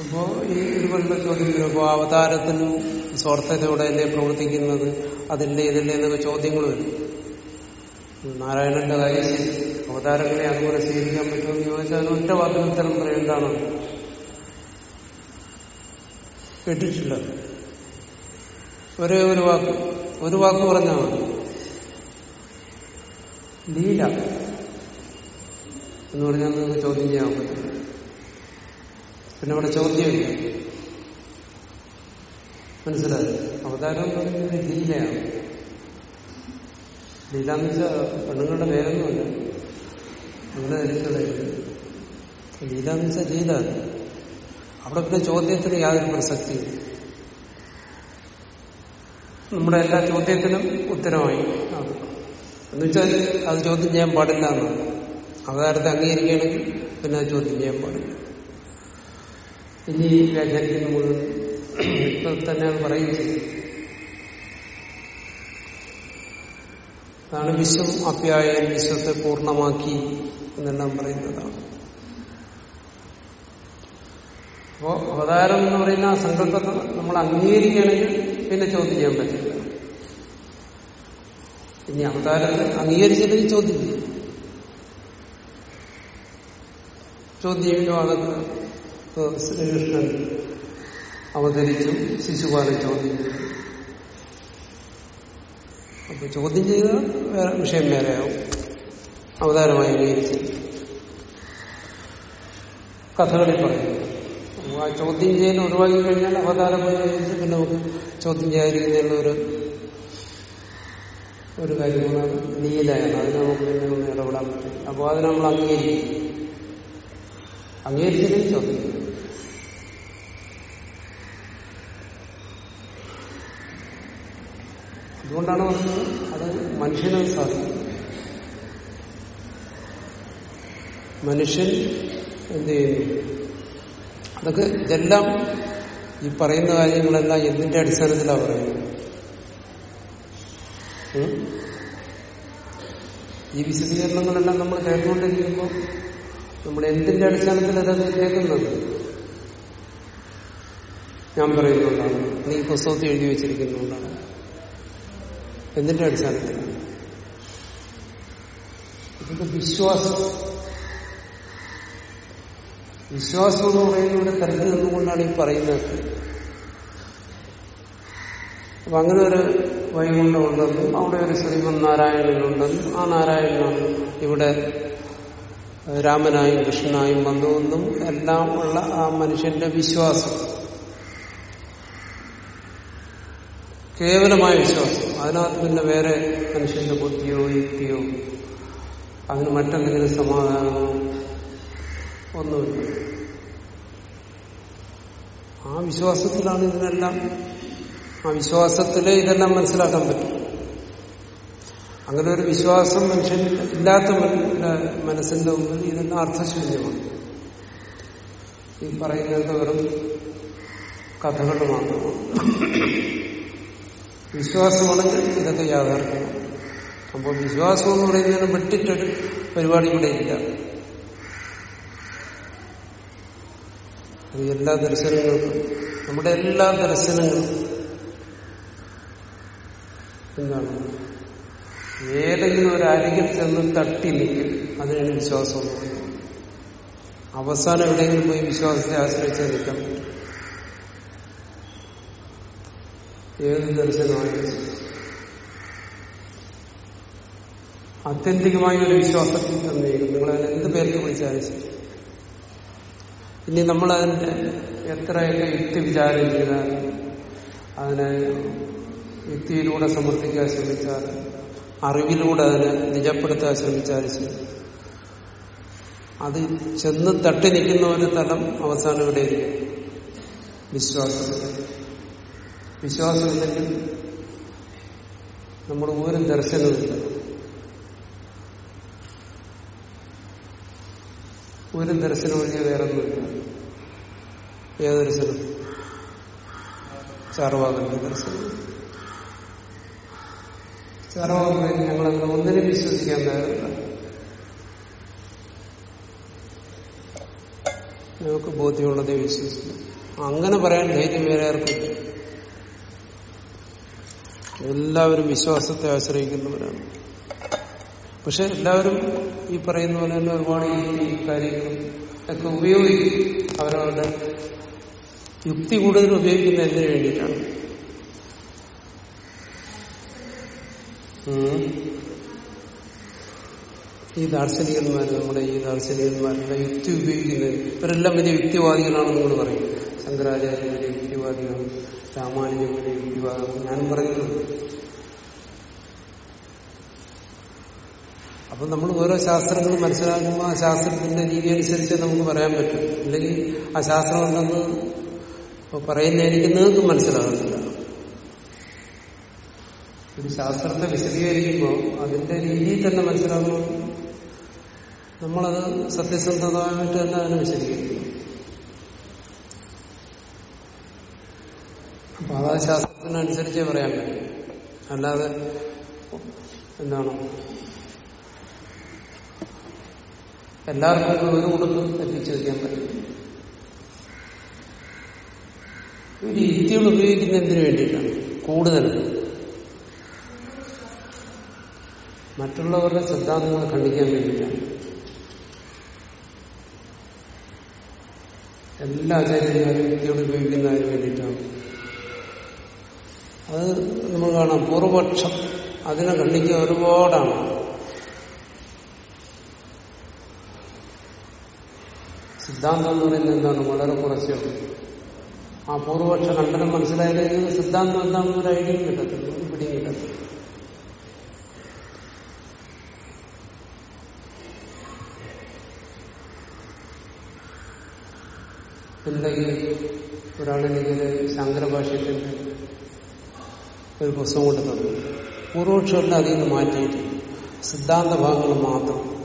S1: അപ്പോ ഈ ഇതുപോലുള്ള ചോദ്യം അപ്പോ അവതാരത്തിനും സ്വാർത്ഥതയോടെയല്ലേ പ്രവർത്തിക്കുന്നത്? അതില്ലേ ഇതല്ലേ എന്നൊക്കെ ചോദ്യങ്ങൾ വരും. നാരായണന്റെ കാര്യം അവതാരങ്ങളെ അതുപോലെ സ്വീകരിക്കാൻ പറ്റുമെന്ന് ചോദിച്ചാൽ ഒറ്റ വാക്കിന് ഉത്തരം പറയും കേട്ടിട്ടില്ല. ഒരേ ഒരു വാക്ക് ഒരു വാക്ക് പറഞ്ഞാൽ മതി. ലീല. എന്ന് പറഞ്ഞാൽ നിങ്ങൾക്ക് ചോദ്യം ചെയ്യാൻ പറ്റില്ല പിന്നെ അവിടെ ചോദ്യമില്ല മനസ്സിലായി? അവതാരം എന്ന് പറയുന്നത് ലീലയാണ്. ലീല എന്ന് വെച്ചാൽ പെണ്ണുങ്ങളുടെ പേരൊന്നുമല്ല. അങ്ങനെ ധരിച്ചതായിരുന്നു ലീല എന്ന് വെച്ചാൽ ലീല അവിടെ പിന്നെ ചോദ്യത്തിന് യാതൊരു പ്രസക്തിയും നമ്മുടെ എല്ലാ ചോദ്യത്തിനും ഉത്തരമായി. എന്നുവെച്ചാൽ അത് ചോദ്യം ചെയ്യാൻ പാടില്ല എന്നാണ്. അവതാരത്തെ അംഗീകരിക്കുകയാണെങ്കിൽ പിന്നെ ചോദ്യം ചെയ്യാൻ പാടില്ല. ഇനി വ്യാഖ്യാനിക്കുന്ന മുഴുവൻ തന്നെ അത് പറയുന്നത് അതാണ് വിശ്വം അപ്യായൻ വിശ്വത്തെ പൂർണമാക്കി എന്നെല്ലാം പറയുന്നതാണ്. അപ്പോ അവതാരം എന്ന് പറയുന്ന സങ്കല്പത്തെ നമ്മൾ അംഗീകരിക്കുകയാണെങ്കിൽ പിന്നെ ചോദ്യം ചെയ്യാൻ പറ്റില്ല. ഇനി അവതാരത്തെ അംഗീകരിച്ചില്ലെങ്കിൽ ചോദ്യം ചെയ്യും. ചോദ്യം ചെയ്യുമ്പോൾ അതൊക്കെ ശ്രീകൃഷ്ണൻ അവതരിച്ചു ശിശുപാലൻ ചോദ്യം ചെയ്തു. അപ്പൊ ചോദ്യം ചെയ്ത വേറെ വിഷയം വേറെയാവും അവതാരമായി അംഗീകരിച്ച് കഥകളിൽ പറയുന്നു. ആ ചോദ്യം ചെയ്യുന്ന ഒഴിവാക്കി കഴിഞ്ഞാൽ അവതാരമായി അംഗീകരിച്ച് പിന്നെ നമുക്ക് ചോദ്യം ചെയ്യാതിരിക്കുന്നതിനുള്ള ഒരു ഒരു കാര്യമാണ് നീലയാണ് അതിനെ നമുക്ക് ഇടപെടാൻ പറ്റും അപ്പോൾ അത് നമ്മൾ അംഗീകരിക്കും. അംഗീകരിച്ചില്ലെങ്കിൽ ചെയ്യും അതുകൊണ്ടാണ് പറഞ്ഞത് അത് മനുഷ്യനെ സാധിക്കും. മനുഷ്യൻ എന്ത് ചെയ്യുന്നു? അതൊക്കെ ഇതെല്ലാം ഈ പറയുന്ന കാര്യങ്ങളെല്ലാം എന്തിന്റെ അടിസ്ഥാനത്തിലാണ് പറയുന്നത്? ഈ വിശദീകരണങ്ങളെല്ലാം നമ്മൾ കേട്ടുകൊണ്ടിരിക്കുമ്പോൾ നമ്മൾ എന്തിന്റെ അടിസ്ഥാനത്തിൽ അതൊക്കെ കേൾക്കുന്നത്? ഞാൻ പറയുന്നുണ്ടാണ് നീ പുസ്തകത്തിൽ എഴുതി വെച്ചിരിക്കുന്നുണ്ടാണ് എന്തിന്റെ അടിസ്ഥാനത്തിൽ ഇതൊക്കെ വിശ്വാസം. വിശ്വാസം എന്ന് പറയുന്ന ഇവിടെ കരുതി നിന്നുകൊണ്ടാണ് ഈ പറയുന്നത്. അപ്പൊ അങ്ങനെ ഒരു വൈകുണ്ഠമുണ്ടെന്നും അവിടെ ഒരു ശ്രീമൻ നാരായണനുണ്ടെന്നും ആ നാരായണനാണ് ഇവിടെ രാമനായും കൃഷ്ണനായും വന്നുവെന്നും എല്ലാം ഉള്ള ആ മനുഷ്യന്റെ വിശ്വാസം. കേവലമായ വിശ്വാസം. അതിനകത്ത് പിന്നെ വേറെ മനുഷ്യന്റെ ബുദ്ധിയോ യുക്തിയോ അതിന് മറ്റെന്തെങ്കിലും സമാധാനമോ ഒന്നുമില്ല. ആ വിശ്വാസത്തിലാണ് ഇതിനെല്ലാം ആ വിശ്വാസത്തിലെ ഇതെല്ലാം മനസ്സിലാക്കാൻ പറ്റും. അങ്ങനെ ഒരു വിശ്വാസം മനുഷ്യൻ ഇല്ലാത്ത മനസ്സിന്റെ മുമ്പിൽ ഇതെല്ലാം അർത്ഥശൂന്യമാണ്. ഈ പറയുന്നത് വെറും കഥകൾ മാത്രമാണ് വിശ്വാസമാണെങ്കിൽ ഇതൊക്കെ യാഥാർത്ഥ്യമാണ്. അപ്പോൾ വിശ്വാസം എന്ന് പറയുന്നതിന് വിട്ടിട്ടൊരു പരിപാടി ഇവിടെ ഇല്ല. എല്ലാ ദർശനങ്ങൾക്കും നമ്മുടെ എല്ലാ ദർശനങ്ങളും എന്താണ് ഏതെങ്കിലും ഒരു അരികിൽ ചെന്ന് തട്ടി നിൽക്കും അതിനാണ് വിശ്വാസം അവസാനം എവിടെയെങ്കിലും പോയി വിശ്വാസത്തെ ആശ്രയിച്ച് നിൽക്കാൻ ഏത് ദർശനമായാലും ആത്യന്തികമായ ഒരു വിശ്വാസത്തിൽ തന്നെയായിരുന്നു നിങ്ങൾ അതിന് എന്ത് പേർക്ക് വിളിച്ചാലും ഇനി നമ്മൾ അതിന്റെ എത്രയൊക്കെ യുക്തി വിചാരം ചെയ്താൽ അതിനെ യുക്തിയിലൂടെ സമർത്ഥിക്കാൻ ശ്രമിച്ചാൽ അറിവിലൂടെ അതിനെ നിജപ്പെടുത്താൻ ശ്രമിച്ചാലും ശരി. അത് ചെന്ന് തട്ടി നിൽക്കുന്ന ഒരു തലം അവസാനം ഇവിടെ വിശ്വാസം വിശ്വാസമില്ലെങ്കിൽ നമ്മൾ ഒരു ദർശനമില്ല ഒരു ദർശനം ഒഴികെ വേറൊന്നുമില്ല. ഏത് ദർശനം? ചാർവാകന്റെ ദർശനം. ചാർവാകൻ ഞങ്ങളങ്ങനെ ഒന്നിനും വിശ്വസിക്കാൻ തയ്യാറില്ല. ഞങ്ങൾക്ക് ബോധ്യമുള്ളതേ വിശ്വസിക്കും അങ്ങനെ പറയാൻ ധൈര്യം വേറെ ആർക്കില്ല എല്ലാവരും വിശ്വാസത്തെ ആശ്രയിക്കുന്നവരാണ്. പക്ഷെ എല്ലാവരും ഈ പറയുന്ന പോലെ തന്നെ ഒരുപാട് ഈ കാര്യങ്ങളും ഒക്കെ ഉപയോഗിക്കും അവരവരുടെ യുക്തി കൂടുതൽ ഉപയോഗിക്കുന്നതിന് വേണ്ടിയിട്ടാണ്? ഈ ദാർശനികന്മാർ നമ്മുടെ ഈ ദാർശനികന്മാരുടെ യുക്തി ഉപയോഗിക്കുന്നത് ഇവരെല്ലാം വലിയ യുക്തിവാദികളാണെന്ന് നിങ്ങൾ പറയും. ശങ്കരാചാര്യ വലിയ യുക്തിവാദികളാണ് രാമാനുജൻ ഞാൻ പറയുന്നു. പറയുന്നത് അപ്പൊ നമ്മൾ ഓരോ ശാസ്ത്രങ്ങൾ മനസ്സിലാക്കുമ്പോൾ ആ ശാസ്ത്രത്തിന്റെ രീതി അനുസരിച്ച് നമുക്ക് പറയാൻ പറ്റും. അല്ലെങ്കിൽ ആ ശാസ്ത്രം എന്തെന്ന് പറയുന്ന നിങ്ങൾക്ക് മനസ്സിലാകുന്നില്ല ഒരു ശാസ്ത്രത്തെ വിശദീകരിക്കുമ്പോൾ അതിന്റെ രീതിയിൽ തന്നെ മനസ്സിലാക്കണം നമ്മളത് സത്യസന്ധമായിട്ട് തന്നെ അതിനെ വിശദീകരിക്കും അപ്പൊ അത് ശാസ്ത്രത്തിനനുസരിച്ചേ പറയാൻ പറ്റും. അല്ലാതെ എന്താണ്? എല്ലാവർക്കും ഒരു ഉടുപ്പ് എത്തിച്ചു വയ്ക്കാൻ പറ്റും. ഒരു യുക്തികൾ ഉപയോഗിക്കുന്നതിന് വേണ്ടിയിട്ടാണ് കൂടുതൽ. മറ്റുള്ളവരുടെ സിദ്ധാന്തങ്ങളെ ഖണ്ഡിക്കാൻ വേണ്ടിയിട്ടാണ്. എല്ലാ ആചാര്യന്മാരും വ്യക്തിയോട് ഉപയോഗിക്കുന്നതിന് വേണ്ടിയിട്ടാണ്. അത് നമ്മൾ കാണാം പൂർവപക്ഷം അതിനെ ഖണ്ഡിക്കാൻ ഒരുപാടാണ്. സിദ്ധാന്തം എന്ന് പറയുന്നത് എന്താണ്? വളരെ കുറച്ചേ ആ പൂർവപക്ഷ കണ്ടനം മനസ്സിലായില്ലെങ്കിൽ സിദ്ധാന്തം എന്താണെന്നൊരു ഐഡിയ കിട്ടത്തില്ല ഒരു പിടിയും കിട്ടത്തില്ല ഉണ്ടെങ്കിൽ ഒരാളെനിക്ക് ശങ്കരഭാഷ്യത്തിന്റെ ഒരു പുസ്തകം കൊണ്ട് തന്നു. പൂർവപക്ഷമെല്ലാം അതിൽ നിന്ന് മാറ്റിയിട്ട് സിദ്ധാന്ത ഭാഗങ്ങൾ മാത്രം.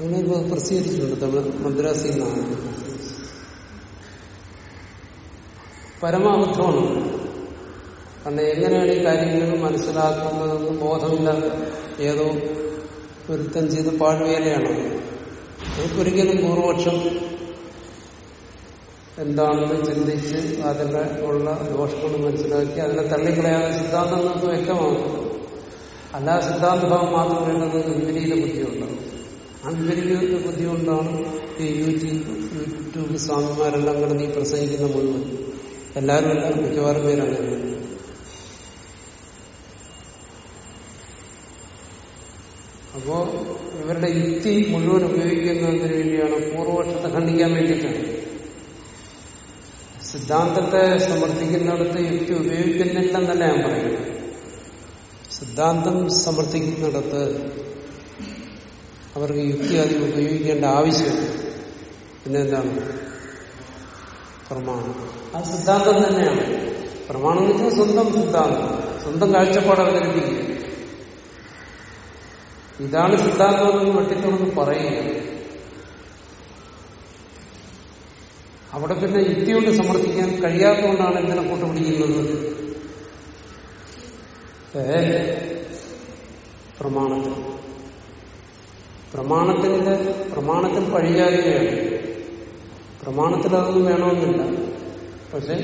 S1: അങ്ങനെ പ്രസിദ്ധീകരിച്ചിട്ടുണ്ട് തമിഴ് മദ്രാസിൽ നിന്നാണ്. പരമാബദ്ധമാണ്. കാരണം എങ്ങനെയാണ് ഈ കാര്യങ്ങൾ മനസ്സിലാക്കുന്നതെന്ന് ബോധമില്ലാത്ത ഏതോ ഒരുത്തം ചെയ്ത് പാഴ്വേലയാണ് അവർക്കൊരിക്കലും പൂർവപക്ഷം എന്താണെന്ന് ചിന്തിച്ച് അതിന്റെ ഉള്ള ദോഷങ്ങൾ മനസ്സിലാക്കി അതിനെ തള്ളിക്കളയാതെ സിദ്ധാന്തം നമുക്ക് വ്യക്തമാകും അല്ല സിദ്ധാന്തഭാവം മാത്രം വേണ്ടത് വിപരീത ബുദ്ധിയുണ്ടാവും. ആ വിപരീത ബുദ്ധി കൊണ്ടാണ് ഈ യൂട്യൂബ് യൂട്യൂബ് സ്വാമിമാരെല്ലാം കിടന്ന് ഈ പ്രസംഗിക്കുന്ന മുഴുവൻ എല്ലാവരും എല്ലാം മിക്കവാറും പേരാണ് അപ്പോ ഇവരുടെ യുക്തി മുഴുവൻ ഉപയോഗിക്കുന്നതിന് വേണ്ടിയാണ് പൂർവപക്ഷത്തെ ഖണ്ഡിക്കാൻ വേണ്ടിയിട്ടാണ്. സിദ്ധാന്തത്തെ സമർത്ഥിക്കുന്നിടത്ത് യുക്തി ഉപയോഗിക്കുന്നില്ലെന്നല്ല ഞാൻ പറയുന്നത്? സിദ്ധാന്തം സമർത്ഥിക്കുന്നിടത്ത് അവർക്ക് യുക്തി അധികം ഉപയോഗിക്കേണ്ട ആവശ്യമില്ല പിന്നെ എന്താണ്? പ്രമാണം. ആ സിദ്ധാന്തം തന്നെയാണ്. പ്രമാണം എന്ന് വെച്ചാൽ സ്വന്തം സിദ്ധാന്തം. സ്വന്തം കാഴ്ചപ്പാട് അവതരിപ്പിക്കുക. ഇതാണ് സിദ്ധാന്തം എന്ന് വെട്ടിത്തുറന്ന് പറയുക അവിടെ പിന്നെ യുക്തി കൊണ്ട് സമർത്ഥിക്കാൻ കഴിയാത്തതുകൊണ്ടാണ് എന്തിനെ കൂട്ടുപിടിക്കുന്നത്. ഏ പ്രമാണത്തിൽ. പ്രമാണത്തിന്റെ പ്രമാണത്തിൽ പഴിചാരുകയാണ് പ്രമാണത്തിൽ അതൊന്നും വേണമെന്നില്ല. പക്ഷെ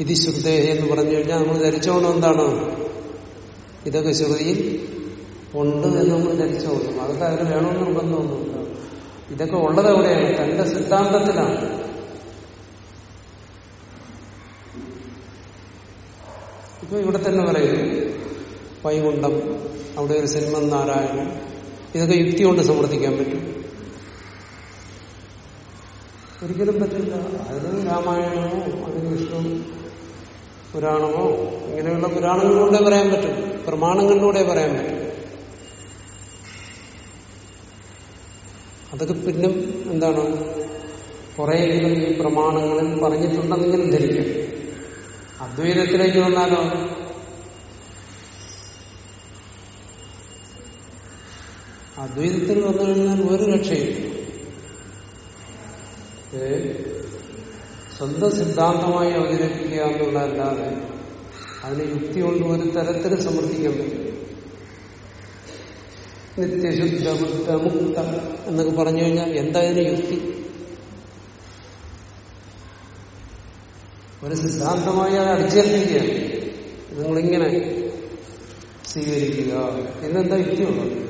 S1: ഇത് ശ്രുതേ എന്ന് പറഞ്ഞു കഴിഞ്ഞാൽ നമ്മൾ ധരിച്ചോണം എന്താണ്? ഇതൊക്കെ ശ്രുതിയിൽ ഉണ്ട് എന്ന് നമ്മൾ ധരിച്ചോണം. അതൊക്കെ അതിന് വേണമെന്ന് നിർബന്ധമൊന്നുമില്ല. ഇതൊക്കെ ഉള്ളത് എവിടെയാണ്? തന്റെ സിദ്ധാന്തത്തിലാണ്. ഇപ്പൊ ഇവിടെ തന്നെ പറയുന്നു വൈകുണ്ഠം അവിടെ ഒരു സിനിമ നാരായണൻ ഇതൊക്കെ യുക്തി കൊണ്ട് സമർത്ഥിക്കാൻ പറ്റും. ഒരിക്കലും പറ്റില്ല. അതിന് രാമായണമോ അതിന് വിഷ്ണു പുരാണമോ ഇങ്ങനെയുള്ള പുരാണങ്ങളിലൂടെ പറയാൻ പറ്റും. പ്രമാണങ്ങളിലൂടെ പറയാൻ പറ്റും. അതൊക്കെ പിന്നെ എന്താണ് കുറേയെങ്കിലും ഈ പ്രമാണങ്ങളിൽ പറഞ്ഞിട്ടുണ്ടെന്നെങ്കിലും ധരിക്കും. അദ്വൈതത്തിലേക്ക് വന്നാലോ? അദ്വൈതത്തിൽ വന്നു കഴിഞ്ഞാൽ ഒരു രക്ഷയില്ല സ്വന്തം സിദ്ധാന്തമായി അവതരിപ്പിക്കുക എന്നുള്ളതല്ലാതെ അതിന് യുക്തി കൊണ്ട് ഒരു തരത്തിൽ സമർത്ഥിക്കാൻ പറ്റും നിത്യശുദ്ധ മുക്ത എന്നൊക്കെ പറഞ്ഞു കഴിഞ്ഞാൽ എന്തായാലും യുക്തി. ഒരു സിദ്ധാന്തമായി അത് അടിച്ചേൽപ്പിക്കുകയാണ്. നിങ്ങളിങ്ങനെ സ്വീകരിക്കുക. എന്നെന്താ യുക്തിയുള്ളത്?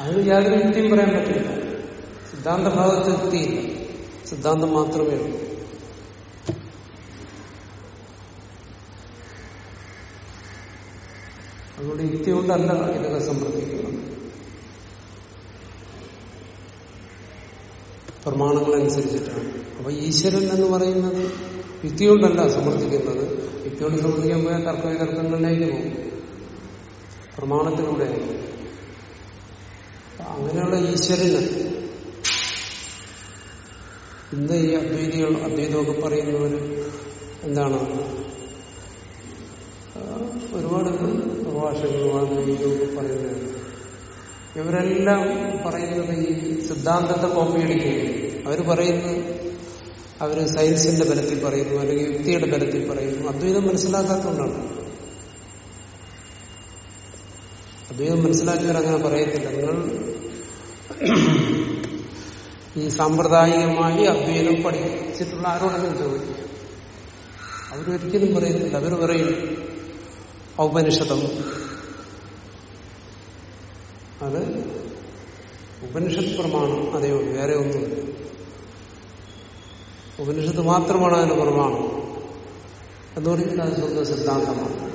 S1: അതിന് യാതൊരു യുക്തിയും പറയാൻ പറ്റില്ല. സിദ്ധാന്ത ഭാഗത്ത് യുക്തിയില്ല. സിദ്ധാന്തം മാത്രമേ ഉള്ളൂ. അതുകൊണ്ട് യുക്തി കൊണ്ടല്ല ഇതൊക്കെ സംവർത്തിക്കുന്നത് പ്രമാണങ്ങളനുസരിച്ചിട്ടാണ്. അപ്പൊ ഈശ്വരൻ എന്ന് പറയുന്നത് യുക്തി കൊണ്ടല്ല സമർത്ഥിക്കുന്നത്. യുക്തി കൊണ്ട് സമർത്ഥിക്കാൻ പോയാൽ തർക്ക വിതർക്കങ്ങളിലേക്ക് പോകും. പ്രമാണത്തിലൂടെ അങ്ങനെയുള്ള ഈശ്വരന് ഇന്ന് ഈ അദ്വൈതികൾ അദ്വൈതമൊക്കെ പറയുന്നവര് എന്താണ്? ഒരുപാട് അദ്വൈതമൊക്കെ പറയുന്നത് ഇവരെല്ലാം പറയുന്നത് ഈ സിദ്ധാന്തത്തെ കോപ്പി അടിക്കുകയാണ്. അവർ പറയുന്നു അവർ സയൻസിന്റെ ബലത്തിൽ പറയുന്നു അല്ലെങ്കിൽ യുക്തിയുടെ ബലത്തിൽ പറയുന്നു. അദ്വൈതം മനസ്സിലാക്കാത്തതുകൊണ്ടാണ്. അദ്വൈതം മനസ്സിലാക്കിയവർ അങ്ങനെ പറയത്തില്ല. നിങ്ങൾ ഈ സാമ്പ്രദായികമായി അദ്വൈതം പഠിച്ചിട്ടുള്ള ആരോടെങ്കിലും ചോദിക്കും. അവരൊരിക്കലും പറയുന്നില്ല. അവർ പറയും ഔപനിഷതം. അത് ഉപനിഷത്ത് പ്രമാണം അതേ ഉള്ളൂ വേറെ ഒന്നുമില്ല ഉപനിഷത്ത് മാത്രമാണ് അതിന് പ്രമാണം. എന്ന് പറഞ്ഞാൽ അത് സ്വന്തം സിദ്ധാന്തമാണ്.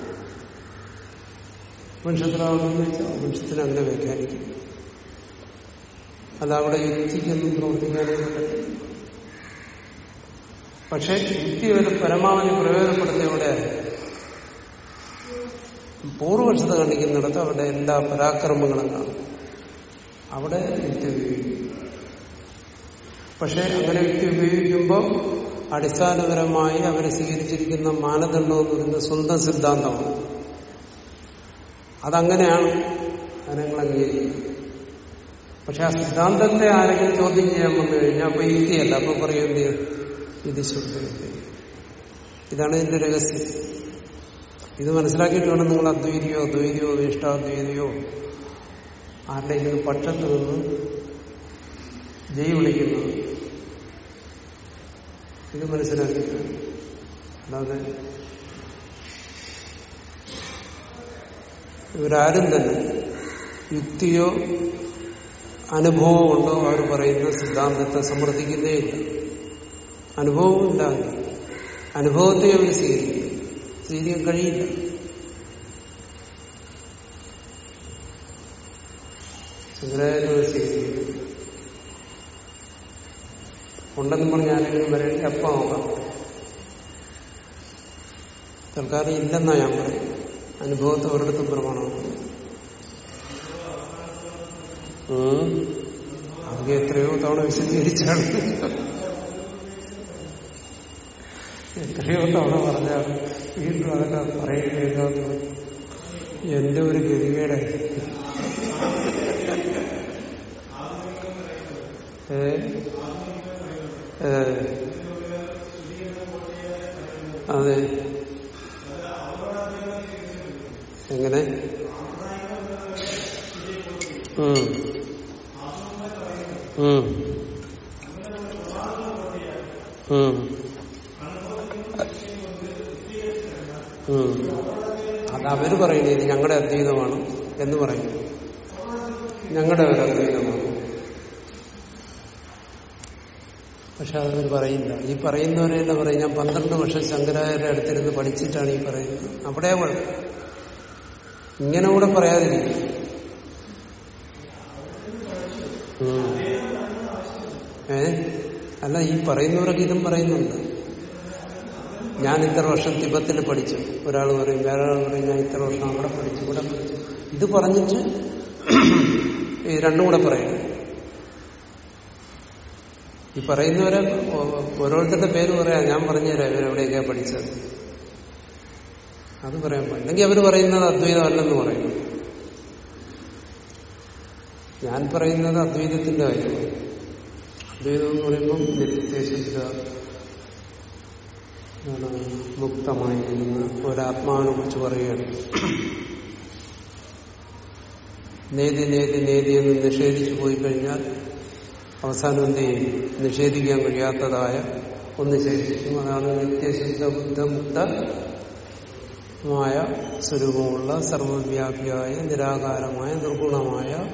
S1: ഉപനിഷത്തിലാണെന്ന് വെച്ചാൽ ഉപനിഷത്തിന് അങ്ങനെ വ്യാഖ്യാനിക്കും. അത് അവിടെ യുക്തിക്കൊന്നും പ്രവർത്തിക്കാനേ പക്ഷെ യുക്തി ഒരു പരമാവധി പ്രയോജനപ്പെടുത്തിയവിടെ പൂർവപക്ഷത കാണിക്കുന്നിടത്ത് അവരുടെ എല്ലാ പരാക്രമങ്ങളും കാണും. അവിടെ യുക്തി ഉപയോഗിക്കും. പക്ഷെ അങ്ങനെ യുക്തി ഉപയോഗിക്കുമ്പോൾ അടിസ്ഥാനപരമായി അവർ സ്വീകരിച്ചിരിക്കുന്ന മാനദണ്ഡം എന്ന് പറയുന്നത് സ്വന്തം സിദ്ധാന്തമാണ്. അതങ്ങനെയാണ് അതിനങ്ങൾ അംഗീകരിക്കുന്നത് പക്ഷെ ആ സിദ്ധാന്തത്തെ ആരെങ്കിലും ചോദ്യം ചെയ്യാൻ വന്നു കഴിഞ്ഞാൽ അപ്പൊ യുക്തിയല്ല. അപ്പൊ പറയും ഇത് ശുദ്ധ ഇതാണ് ഇതിന്റെ രഹസ്യം ഇത് മനസ്സിലാക്കിയിട്ട് വേണം നിങ്ങൾ അദ്വൈതിയോ ദ്വൈതിയോ ഇഷ്ടാദ്വൈതിയോ ആരുടെയെങ്കിലും പക്ഷത്ത് നിന്ന് ജയ് വിളിക്കുന്നത് ഇത് മനസ്സിലാക്കിയിട്ട്. അല്ലാതെ ഇവരാരും തന്നെ യുക്തിയോ അനുഭവം കൊണ്ടോ അവർ പറയുന്ന സിദ്ധാന്തത്തെ അനുഭവവും ഇല്ല. അനുഭവത്തെ അവർ സ്വീകരിക്കും സ്വീകരിക്കാൻ കഴിയില്ല ഉണ്ടെന്ന് പറഞ്ഞ ആരെങ്കിലും വരേണ്ടി അപ്പം ആവാം തൽക്കാലം ഇല്ലെന്നാ ഞാൻ പറയും അനുഭവത്തെ ഒരിടത്തും പ്രമാണമാണ്. അത് എത്രയോ തവണ വിശദീകരിച്ചാണ്. എത്രയോ തവണ പറഞ്ഞാണ്. വീണ്ടും അതൊക്കെ പറയുകയെന്ന് എന്റെ ഒരു ഗതികേടെ അതെ എങ്ങനെ ഉം. ഉം. ഉം. ഉം. അവർ പറയുന്നത് ഇത് ഞങ്ങളുടെ അദ്വൈതമാണ് എന്ന് പറയും ഞങ്ങളുടെ ഒരു അദ്വൈതമാണ് പക്ഷെ അതവർ പറയില്ല ഈ പറയുന്നവരെല്ലാം പറയും ഞാൻ പന്ത്രണ്ട് വർഷം ശങ്കരാചാര്യ അടുത്തിരുന്ന് പഠിച്ചിട്ടാണ് ഈ പറയുന്നത്. അവിടെ കുഴപ്പം ഇങ്ങനെ കൂടെ പറയാതിരിക്കും. ഏ? അല്ല ഈ പറയുന്നവരൊക്കെ ഇതും പറയുന്നുണ്ട്. ഞാൻ ഇത്ര വർഷം തിബത്തിൽ പഠിച്ചു. ഒരാൾ പറയും വേറെ ആൾ പറയും ഞാൻ ഇത്ര വർഷം അവിടെ പഠിച്ചു ഇവിടെ പഠിച്ചു. ഇത് പറഞ്ഞിട്ട് ഈ രണ്ടും കൂടെ പറയുന്നു ഈ പറയുന്നവരെ ഓരോരുത്തരുടെ പേര് പറയാം. ഞാൻ പറഞ്ഞുതരാം ഇവരെവിടെയൊക്കെയാ പഠിച്ചത്. അത് പറയാൻ പറ്റില്ലെങ്കിൽ അവർ പറയുന്നത് അദ്വൈതമല്ലെന്ന് പറയുന്നു ഞാൻ പറയുന്നത് അദ്വൈതത്തിന്റെ കാര്യമാണ്. അദ്വൈതം എന്ന് പറയുമ്പം മുക്തമായിരിക്കുന്ന ഒരാത്മാവിനെ കുറിച്ച് പറയുകയാണ്. നേതി നേതി നേതി എന്ന് നിഷേധിച്ചു പോയി കഴിഞ്ഞാൽ അവസാനം എന്ത് ചെയ്യും? നിഷേധിക്കാൻ കഴിയാത്തതായ ഒന്ന് ശേഷിക്കും. അതാണ് നിത്യശുദ്ധ ബുദ്ധമുക്തമായ സ്വരൂപമുള്ള സർവവ്യാപിയായ നിരാകാരമായ നിർഗുണമായ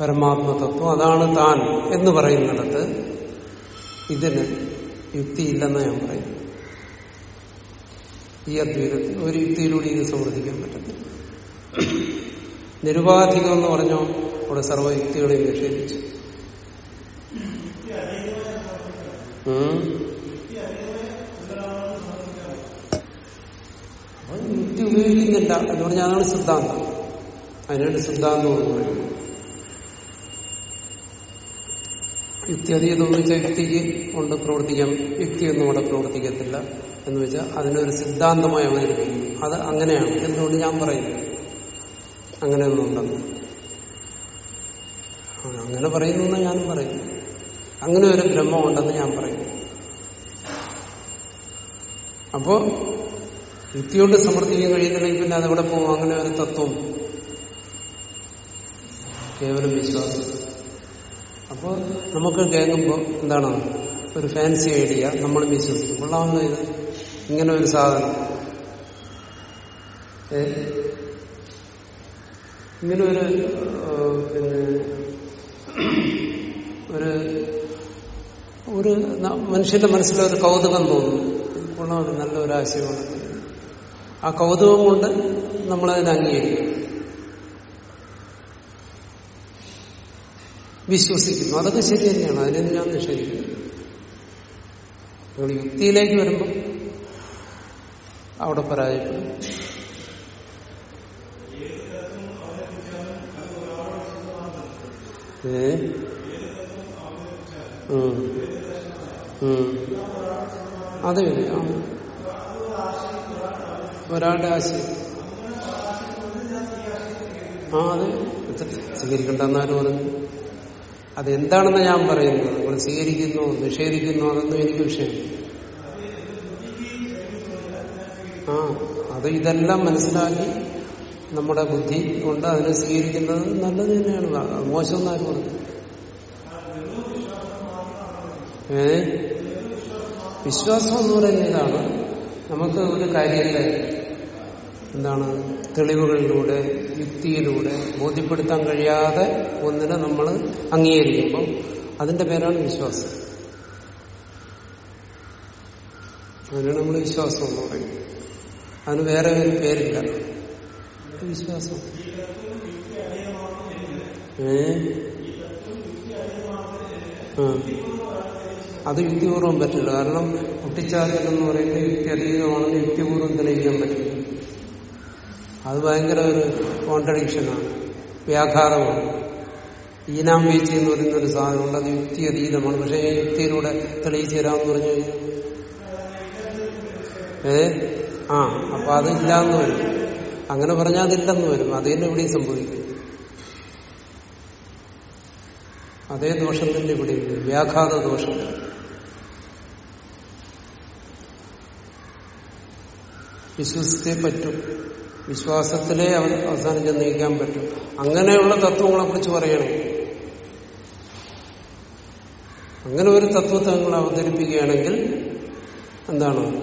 S1: പരമാത്മതത്വം. അതാണ് താൻ എന്ന് പറയുന്നിടത്ത് ഇതിന് യുക്തിയില്ലെന്ന് ഞാൻ പറയുന്നു ഈ അദ്വൈതത്തിൽ ഒരു യുക്തിയിലൂടെ ഇത് സമർത്ഥിക്കാൻ പറ്റത്തില്ല. നിരുപാധികം എന്ന് പറഞ്ഞോ അവിടെ സർവയുക്തികളെയും നിഷേധിച്ചു. യുക്തി ഉപയോഗിക്കുന്നില്ല. എന്ന് പറഞ്ഞാൽ അതാണ് സിദ്ധാന്തം. അതിനാണ് സിദ്ധാന്തം എന്ന് പറയുന്നത് യുക്തി അതീതം വെച്ചാൽ യുക്തിക്ക് കൊണ്ട് പ്രവർത്തിക്കാം. യുക്തിയൊന്നും അവിടെ പ്രവർത്തിക്കത്തില്ല. എന്ന് വെച്ചാൽ അതിനൊരു സിദ്ധാന്തമായി അവതരിപ്പിക്കുന്നു അത് അങ്ങനെയാണ്. എന്തുകൊണ്ട് ഞാൻ പറയുന്നു? അങ്ങനെയൊന്നും ഉണ്ടെന്ന്. അങ്ങനെ പറയുന്നു എന്ന് ഞാനും പറയുന്നു അങ്ങനെ ഒരു ബ്രഹ്മമുണ്ടെന്ന് ഞാൻ പറയുന്നു അപ്പോ യുക്തിയോട് സമർത്ഥിക്കാൻ കഴിയുന്നില്ലെങ്കിൽ പിന്നെ അതെവിടെ പോകും. അങ്ങനെ ഒരു തത്വം. കേവലം വിശ്വാസം. അപ്പോൾ നമുക്ക് കേൾക്കുമ്പോൾ എന്താണ്? ഒരു ഫാൻസി ഐഡിയ നമ്മൾ വിശ്വസിക്കും. കൊള്ളാവുന്ന ഇത് ഇങ്ങനെ ഒരു സാധനം? ഇങ്ങനെ ഒരു പിന്നെ ഒരു ഒരു മനുഷ്യന്റെ മനസ്സിലൊരു കൗതുകം തോന്നുന്നു. നല്ല ഒരു ആശയമാണ്. ആ കൗതുകം കൊണ്ട് നമ്മളതിനെ അംഗീകരിക്കും. വിശ്വസിക്കുന്നു. അതൊക്കെ ശരി തന്നെയാണ്. അതിനെ നിങ്ങൾ യുക്തിയിലേക്ക് വരുമ്പോൾ അവിടെ പരാജയപ്പെടും ഏ. അതെ. ഒരാളുടെ ആശയം. ആ അത്. സ്വീകരിക്കണ്ടെന്നാരും പറഞ്ഞു അതെന്താണെന്ന് ഞാൻ പറയുന്നത്? നിങ്ങൾ സ്വീകരിക്കുന്നു നിഷേധിക്കുന്നു അതൊന്നും എനിക്ക് വിഷയമില്ല. ആ അത് ഇതെല്ലാം മനസ്സിലാക്കി നമ്മുടെ ബുദ്ധി കൊണ്ട് അതിനെ സ്വീകരിക്കുന്നത് നല്ലത് തന്നെയാണ്. മോശം ആരും ഏ? വിശ്വാസം എന്ന് പറയുന്ന ഇതാണ്. നമുക്ക് ഒരു കാര്യത്തെ എന്താണ്? തെളിവുകളിലൂടെ യുക്തിയിലൂടെ ബോധ്യപ്പെടുത്താൻ കഴിയാതെ ഒന്നിനെ നമ്മൾ അംഗീകരിക്കുമ്പോൾ അതിന്റെ പേരാണ് വിശ്വാസം. അതിനാണ് നമ്മൾ വിശ്വാസം എന്ന് പറയുന്നത്. അതിന് വേറെ ഒരു പേരില്ല. വിശ്വാസം. ഏ? അത് യുക്തിപൂർവം പറ്റില്ല. കാരണം കുട്ടിച്ചാർജെന്ന് എന്ന് പറയുന്നത് യുക്തി അതീതമാണെന്ന് യുക്തിപൂർവം തെളിയിക്കാൻ പറ്റില്ല. അത് ഭയങ്കര ഒരു കോൺട്രഡിക്ഷനാണ് വ്യാഘാതമാണ്. ഈനാം വീഴ്ച എന്ന് പറയുന്ന ഒരു സാധനമുണ്ട്. അത് യുക്തി അതീതമാണ് പക്ഷേ യുക്തിയിലൂടെ തെളിയിച്ചു തരാമെന്ന് പറഞ്ഞു കഴിഞ്ഞാൽ ഏ? ആ അപ്പൊ അതില്ലാന്ന് വരും. അങ്ങനെ പറഞ്ഞാൽ അതില്ലെന്ന് വരും. അത് തന്നെ സംഭവിക്കും. അതേ ദോഷത്തിന്റെ ഇവിടെ വ്യാഘാത ദോഷം. വിശ്വസിച്ചേ പറ്റും. വിശ്വാസത്തിലെ അവൻ അവസാനം ചെന്ന് നയിക്കാൻ പറ്റും. അങ്ങനെയുള്ള തത്വങ്ങളെ കുറിച്ച് പറയണേ അങ്ങനെ ഒരു തത്വത്തെ നിങ്ങൾ അവതരിപ്പിക്കുകയാണെങ്കിൽ എന്താണ്?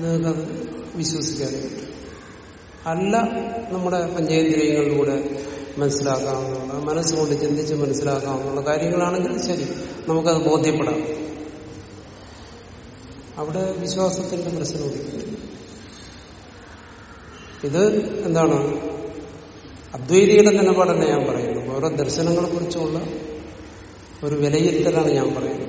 S1: നിങ്ങൾക്കത് വിശ്വസിക്കാൻ പറ്റും. അല്ല നമ്മുടെ പഞ്ചേന്ദ്രിയങ്ങളിലൂടെ മനസ്സിലാക്കാവുന്ന മനസ്സുകൊണ്ട് ചിന്തിച്ച് മനസ്സിലാക്കാവുന്ന കാര്യങ്ങളാണെങ്കിൽ ശരി നമുക്കത് ബോധ്യപ്പെടാം. അവിടെ വിശ്വാസത്തിന്റെ പ്രശ്നം ഇത് എന്താണ്? അദ്വൈതിയുടെ നിലപാടല്ല ഞാൻ പറയുന്നത് ഓരോ ദർശനങ്ങളെ കുറിച്ചുള്ള ഒരു വിലയിരുത്തലാണ് ഞാൻ പറയുന്നത്.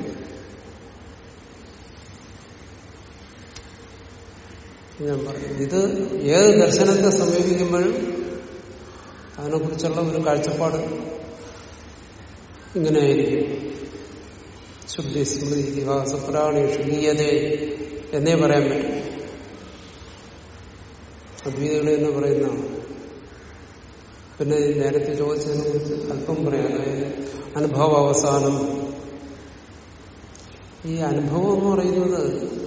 S1: ഞാൻ പറഞ്ഞു. ഇത് ഏത് ദർശനത്തെ സമീപിക്കുമ്പോഴും അതിനെക്കുറിച്ചുള്ള ഒരു കാഴ്ചപ്പാട് ഇങ്ങനെയായിരിക്കും. ശുദ്ധി സ്മൃതി ഇതിഹാസ പുരാണി ശുദ്ധീയത എന്നേ പറയാൻ പറ്റും. അദ്വൈതകളെ എന്ന് പറയുന്നതാണ്. പിന്നെ നേരത്തെ ചോദിച്ചതിനെ കുറിച്ച് അല്പം പറയാം. അതായത് അനുഭവ അവസാനം. ഈ അനുഭവം എന്ന് പറയുന്നത്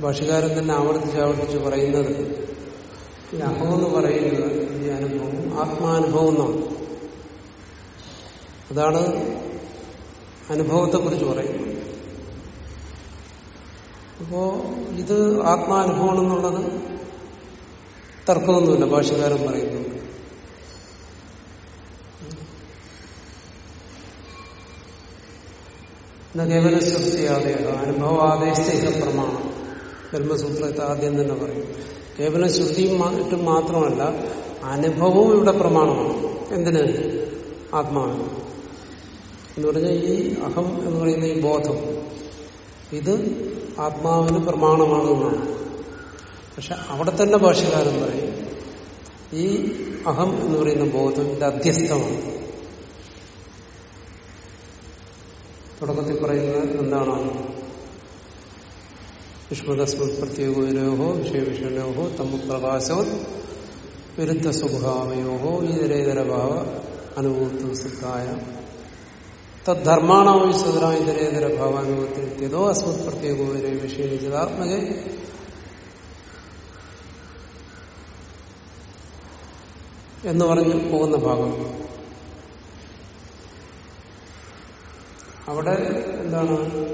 S1: ഭാഷകാരൻ തന്നെ ആവർത്തിച്ച് ആവർത്തിച്ച് പറയുന്നത് ഈ എന്ന് പറയുന്നത് ഈ അനുഭവം ആത്മാനുഭവം എന്നാണ്. അതാണ് അനുഭവത്തെക്കുറിച്ച് പറയുന്നത്. അപ്പോ ഇത് ആത്മാനുഭവം എന്നുള്ളത് തർക്കമൊന്നുമില്ല ഭാഷകാരൻ പറയുന്നു കേവല സൃഷ്ടിയാദേഹ അനുഭവാദേശ പ്രമാണം ബ്രഹ്മസൂത്രത്തെ ആദ്യം തന്നെ പറയും. കേവലം ശ്രുതിയും മാത്രമല്ല അനുഭവവും ഇവിടെ പ്രമാണമാണ്. എന്തിന്? ആത്മാവ് എന്ന് പറഞ്ഞാൽ ഈ അഹം എന്ന് പറയുന്ന ഈ ബോധം ഇത് ആത്മാവിന് പ്രമാണമാണെന്നാണ് പക്ഷെ അവിടെ തന്നെ ഭാഷകാരൻ പറയും ഈ അഹം എന്ന് പറയുന്ന ബോധം ഇത് അധ്യസ്ഥമാണ്. തുടക്കത്തിൽ പറയുന്നത് എന്താണ്? വിഷ്മതസ്മത് പ്രത്യേകോരോഹോ വിഷയവിഷയോഹോ തമ്മ പ്രകാശോ വിരുദ്ധ സ്വഭാവയോഹോ ഇതരേതരഭാവ അനുഭൂത്വ സിദ്ധായ തദ്ധർമാണാവശ്യതരാ ഇതരേതര ഭാവാനുഭവത്തിലെത്തിയതോ അസ്മത് പ്രത്യേകോരോ വിഷയനിചിതാത്മകെ. എന്ന് പറഞ്ഞ് പോകുന്ന ഭാഗം. അവിടെ എന്താണ്?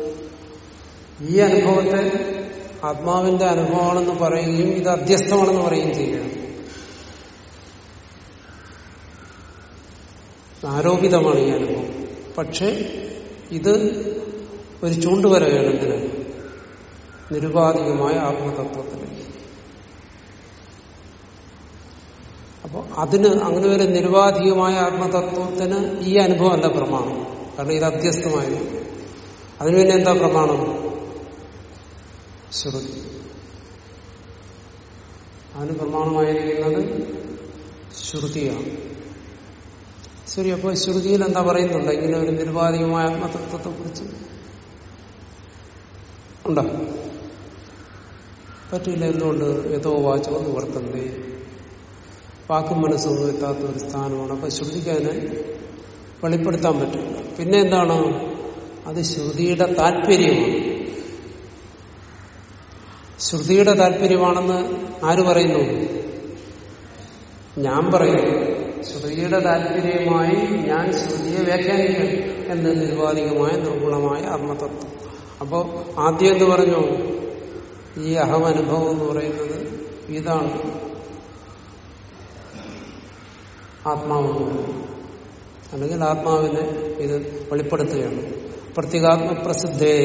S1: ഈ അനുഭവത്തെ ആത്മാവിന്റെ അനുഭവമാണെന്ന് പറയുകയും ഇത് അധ്യസ്ഥമാണെന്ന് പറയുകയും ചെയ്യുകയാണ്. ആരോപിതമാണ് ഈ അനുഭവം. പക്ഷെ ഇത് ഒരു ചൂണ്ടുവരയാണ് എന്തിന് നിരുപാധികമായ ആത്മതത്വത്തിലേക്ക്. അപ്പോൾ അതിന് അങ്ങനെ ഒരു നിരുപാധികമായ ആത്മതത്വത്തിന് ഈ അനുഭവം എന്താ പ്രമാണം? കാരണം ഇത് അധ്യസ്ഥമായിരുന്നു അതിനു പിന്നെ എന്താ പ്രമാണം? ശ്രുതി അതിന് പ്രമാണമായിരിക്കുന്നത് ശ്രുതിയാണ്. ശരി അപ്പൊ ശ്രുതിയിൽ എന്താ പറയുന്നുണ്ട്? ഇങ്ങനെ ഒരു നിരുപാധികമായ ആത്മതത്വത്തെ കുറിച്ച് ഉണ്ടോ? പറ്റില്ല എന്തുകൊണ്ട്? ഏതോ വാച്ചോ നിവർത്തണ്ടേ വാക്കും മനസ്സൊന്നും എത്താത്ത ഒരു സ്ഥാനമാണ്. അപ്പൊ ശ്രുതിക്കതിനെ വെളിപ്പെടുത്താൻ പറ്റില്ല. പിന്നെ എന്താണ്? അത് ശ്രുതിയുടെ താല്പര്യമാണ്. ശ്രുതിയുടെ താല്പര്യമാണെന്ന് ആര് പറയുന്നു? ഞാൻ പറയുന്നു ശ്രുതിയുടെ താല്പര്യമായി ഞാൻ ശ്രുതിയെ വ്യാഖ്യാനിക്കും എന്ന് നിരുപാധികമായ നിർഗുണമായ ആത്മതത്വം അപ്പോ ആദ്യം എന്ത് പറഞ്ഞു? ഈ അഹം അനുഭവം എന്ന് പറയുന്നത് ഇതാണ്. ആത്മാവെന്ന് അല്ലെങ്കിൽ ആത്മാവിനെ ഇത് വെളിപ്പെടുത്തുകയാണ്. പ്രത്യേകാത്മപ്രസിദ്ധേ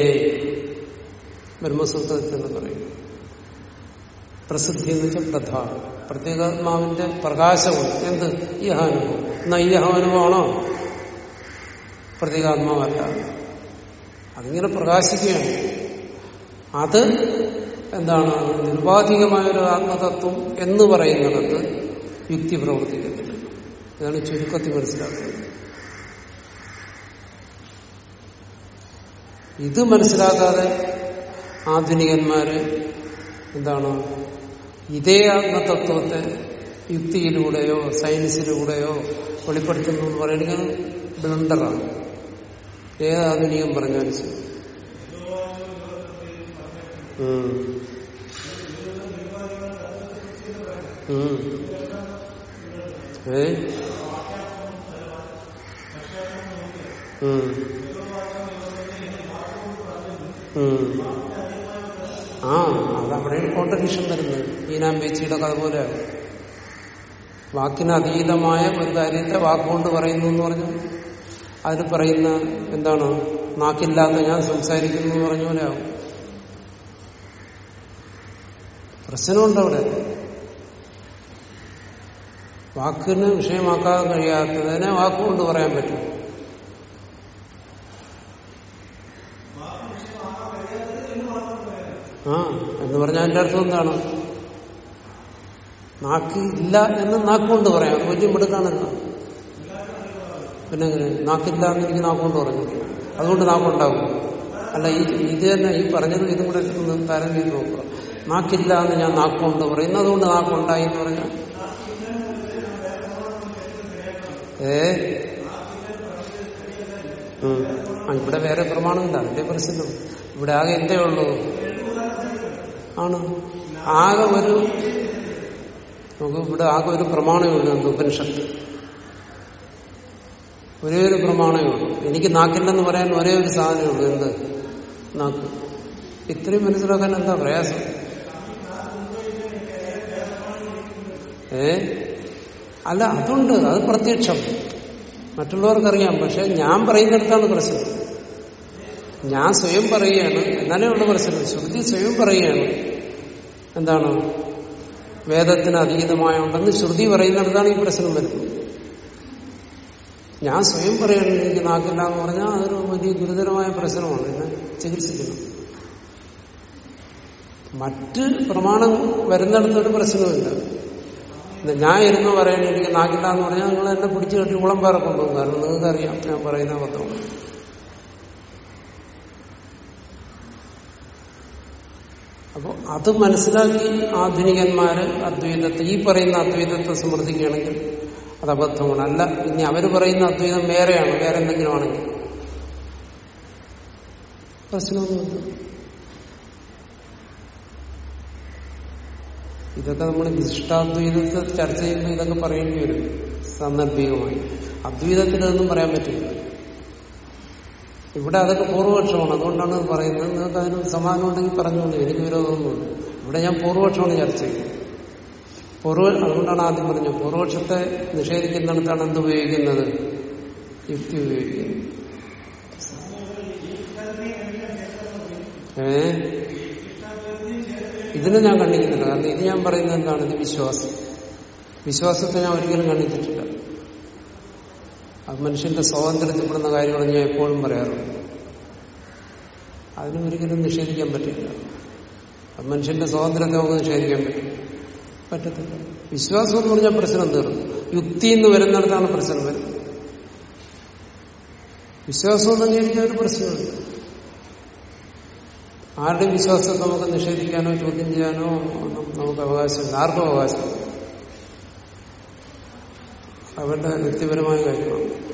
S1: ബ്രഹ്മസൂത്രത്തിൽ എന്ന് പറയും പ്രസിദ്ധി എന്ന് വെച്ചാൽ പ്രധാന പ്രത്യേകാത്മാവിന്റെ പ്രകാശവും എന്ത്? ഈ അഹാനുഭവം എന്നാ ഈ പ്രത്യേകാത്മാവല്ല. അതിങ്ങനെ പ്രകാശിക്കുകയാണ്. അത് എന്താണ്? നിർവാധികമായ ഒരു ആത്മതത്വം എന്ന് പറയുന്നിടത്ത് യുക്തി പ്രവർത്തിക്കുന്നില്ല ഇതാണ് ചുരുക്കത്തിൽ മനസ്സിലാക്കുന്നത്. ഇത് മനസ്സിലാക്കാതെ ആധുനികന്മാര് എന്താണ് ഇതേ ആത്മതത്വത്തെ യുക്തിയിലൂടെയോ സയൻസിലൂടെയോ വെളിപ്പെടുത്തുന്നു എന്ന് പറയുന്നത് ബ്ലണ്ടറാണ് ഏത് ആധുനികം പറഞ്ഞാലും ശരി. ഏ ഉം. ഉം. ആ. അതവിടെ കോൺട്രഡിക്ഷൻ വരുന്നത്. ബേച്ചിയുടെ കഥ പോലെ. വാക്കിന് അതീതമായ ഒരു കാര്യത്തെ വാക്കുകൊണ്ട് പറയുന്നു എന്ന് പറഞ്ഞു. അതിന് പറയുന്ന എന്താണ്? നാക്കില്ലാത്ത ഞാൻ സംസാരിക്കുന്നു എന്ന് പറഞ്ഞ പോലെ ആവും. പ്രശ്നമുണ്ട് അവിടെ. വാക്കിന് വിഷയമാക്കാൻ കഴിയാത്തതിനെ വാക്കുകൊണ്ട് പറയാൻ പറ്റും. ആ എന്ന് പറഞ്ഞാൽ അതിന്റെ അർത്ഥം എന്താണ്? നാക്ക് ഇല്ല എന്ന് നാക്കുകൊണ്ട് പറയാം. വലിയ മിടുക്കാണല്ല പിന്നെ നാക്കില്ല എന്ന് എനിക്ക് നാക്കുകൊണ്ട് പറഞ്ഞു. അതുകൊണ്ട് നാക്കുണ്ടാവും. അല്ല ഈ ഇത് തന്നെ ഈ പറഞ്ഞത് ഇതും കൂടെ ഒന്ന് തരം ചെയ്ത് നോക്കുക. നാക്കില്ല എന്ന് ഞാൻ നാക്കുകൊണ്ട് പറയുന്നു അതുകൊണ്ട് നാക്കുണ്ടായി എന്ന് പറഞ്ഞാൽ ഏ? ഇവിടെ വേറെ പ്രമാണമില്ല. അതിന്റെ പ്രശ്നം. ഇവിടെ ആകെ എന്തേ ഉള്ളൂ? ആണ്? ആകെ ഒരു നമുക്ക് ഇവിടെ ആകെ ഒരു പ്രമാണമേ എന്ത് ഉപനിഷത്ത്. ഒരേ ഒരു പ്രമാണമേ എനിക്ക് നാക്കില്ലെന്ന് പറയാൻ ഒരേ ഒരു സാധനമുള്ളൂ എന്ത്? നാക്ക്. ഇത്രയും മനസ്സിലാക്കാൻ എന്താ പ്രയാസം? ഏ? അല്ല അതുണ്ട്. അത് പ്രത്യക്ഷം. മറ്റുള്ളവർക്കറിയാം. പക്ഷെ ഞാൻ പറയുന്നിടത്താണ് പ്രശ്നം. ഞാൻ സ്വയം പറയുകയാണ്. എന്നാലേ ഉള്ള പ്രശ്നം. ശ്രുതി സ്വയം പറയുകയാണ്. എന്താണ്? വേദത്തിന് അതീതമായുണ്ടെന്ന് ശ്രുതി പറയുന്നിടത്താണ് ഈ പ്രശ്നം വരുന്നത്. ഞാൻ സ്വയം പറയണം എനിക്ക് നാക്കില്ല എന്ന് പറഞ്ഞാൽ അതൊരു വലിയ ഗുരുതരമായ പ്രശ്നമാണ്. എന്നെ ചികിത്സിക്കുന്നത് മറ്റ് പ്രമാണം വരുന്നിടത്തൊരു പ്രശ്നമില്ല ഞാൻ ഇരുന്ന് പറയണ. എനിക്ക് നാക്കില്ല എന്ന് പറഞ്ഞാൽ നിങ്ങൾ എന്നെ പിടിച്ചു കെട്ടി കുളം കൊണ്ടുപോകും കാരണം നിങ്ങൾക്കറിയാം ഞാൻ പറയുന്ന അബദ്ധമാണ് അപ്പോൾ അത് മനസ്സിലാക്കി ആധുനികന്മാര് അദ്വൈതത്തെ ഈ പറയുന്ന അദ്വൈതത്തെ സമൃദ്ധിക്കുകയാണെങ്കിൽ അത് അബദ്ധമാണ്. അല്ല ഇനി അവർ പറയുന്ന അദ്വൈതം വേറെയാണ് വേറെ എന്തെങ്കിലും ആണെങ്കിൽ. പ്രശ്നമൊന്നുമില്ല ഇതൊക്കെ നമ്മൾ വിശിഷ്ടാദ്വൈതത്തെ ചർച്ച ചെയ്യുമ്പോൾ ഇതൊക്കെ പറയേണ്ടി വരും. സാന്ദർഭികമായി. അദ്വൈതത്തിൽ അതൊന്നും പറയാൻ പറ്റില്ല. ഇവിടെ അതൊക്കെ പൂർവപക്ഷമാണ്. അതുകൊണ്ടാണ് പറയുന്നത്. നിങ്ങൾക്ക് അതിന് സമാനം ഉണ്ടെങ്കിൽ പറഞ്ഞുകൊണ്ട് എനിക്ക് വിരോധമൊന്നുമില്ല. ഇവിടെ ഞാൻ പൂർവപക്ഷമാണ് ചർച്ച ചെയ്യുന്നത്. പൂർവ അതുകൊണ്ടാണ് ആദ്യം പറഞ്ഞത്. പൂർവപക്ഷത്തെ നിഷേധിക്കുന്നിടത്താണ് എന്ത് ഉപയോഗിക്കുന്നത്? യുക്തി ഉപയോഗിക്കുന്നത്. ഏ? ഇതിനെ ഞാൻ കണ്ടിക്കുന്നില്ല കാരണം ഇത് ഞാൻ പറയുന്നത് എന്താണ്? ഇത് വിശ്വാസം. വിശ്വാസത്തെ ഞാൻ ഒരിക്കലും കണ്ടിട്ടില്ല അത് മനുഷ്യന്റെ സ്വാതന്ത്ര്യത്തിൽപ്പെടുന്ന കാര്യങ്ങൾ ഞാൻ എപ്പോഴും പറയാറുണ്ട്. അതിനും ഒരിക്കലും നിഷേധിക്കാൻ പറ്റില്ല. മനുഷ്യന്റെ സ്വാതന്ത്ര്യത്തെ നമുക്ക് നിഷേധിക്കാൻ പറ്റും പറ്റത്തില്ല. വിശ്വാസം എന്ന് പറഞ്ഞാൽ പ്രശ്നം തീർന്നു. യുക്തി എന്ന് വരുന്നിടത്താണ് പ്രശ്നം വരുന്നത്. വിശ്വാസം എന്ന് അംഗീകരിക്കാൻ ഒരു പ്രശ്നമില്ല ആരുടെയും വിശ്വാസത്തെ നമുക്ക് നിഷേധിക്കാനോ ചോദ്യം ചെയ്യാനോ ഒന്നും നമുക്ക് അവകാശമില്ല. ആർക്കും അവകാശമില്ല. അവരുടെ വ്യക്തിപരമായ കാര്യമാണ്.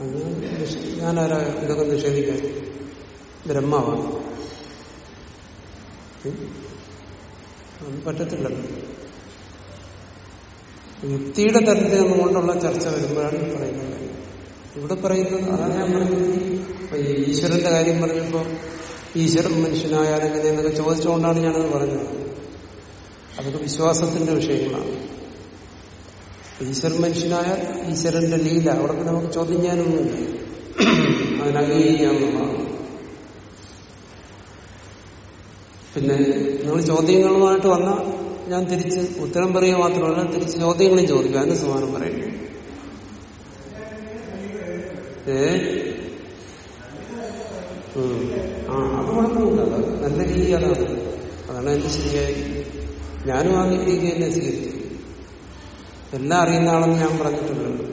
S1: നിഷേ- ഞാനാരാ ഇതൊക്കെ നിഷേധിക്കാൻ ബ്രഹ്മാവാണ്? അത് പറ്റത്തില്ലല്ലോ യുക്തിയുടെ തരത്തിൽ നിന്നുകൊണ്ടുള്ള ചർച്ച വരുമ്പോഴാണ് പറയുന്നത്. ഇവിടെ പറയുന്നത് അതാണ് ഞാൻ പറഞ്ഞത് ഈശ്വരന്റെ കാര്യം പറഞ്ഞപ്പോ ഈശ്വരൻ മനുഷ്യനായാലും എങ്ങനെയെന്നൊക്കെ ചോദിച്ചുകൊണ്ടാണ് ഞാനത് പറഞ്ഞത്. അതൊക്കെ വിശ്വാസത്തിന്റെ വിഷയങ്ങളാണ്. ഈശ്വരൻ മനുഷ്യനായ ഈശ്വരന്റെ ലീല. അവിടെ പിന്നെ നമുക്ക് ചോദ്യം ചെയ്യാനൊന്നുമില്ല. അതിന് പിന്നെ നിങ്ങൾ ചോദ്യങ്ങളുമായിട്ട് വന്നാൽ ഞാൻ തിരിച്ച് ഉത്തരം പറയുക മാത്രമല്ല തിരിച്ച് ചോദ്യങ്ങളും ചോദിക്കുക അതിന് സമാനം പറയും. ഏ? ആ അത് കുഴപ്പമില്ല. നല്ല രീതിയാണ് അതാണ് എന്റെ ശരിയായി ഞാനും ആ രീതിക്ക് തന്നെ സ്വീകരിച്ചു. എല്ലാം അറിയുന്ന ആളെന്ന് ഞാൻ പറഞ്ഞിട്ടുണ്ടല്ലോ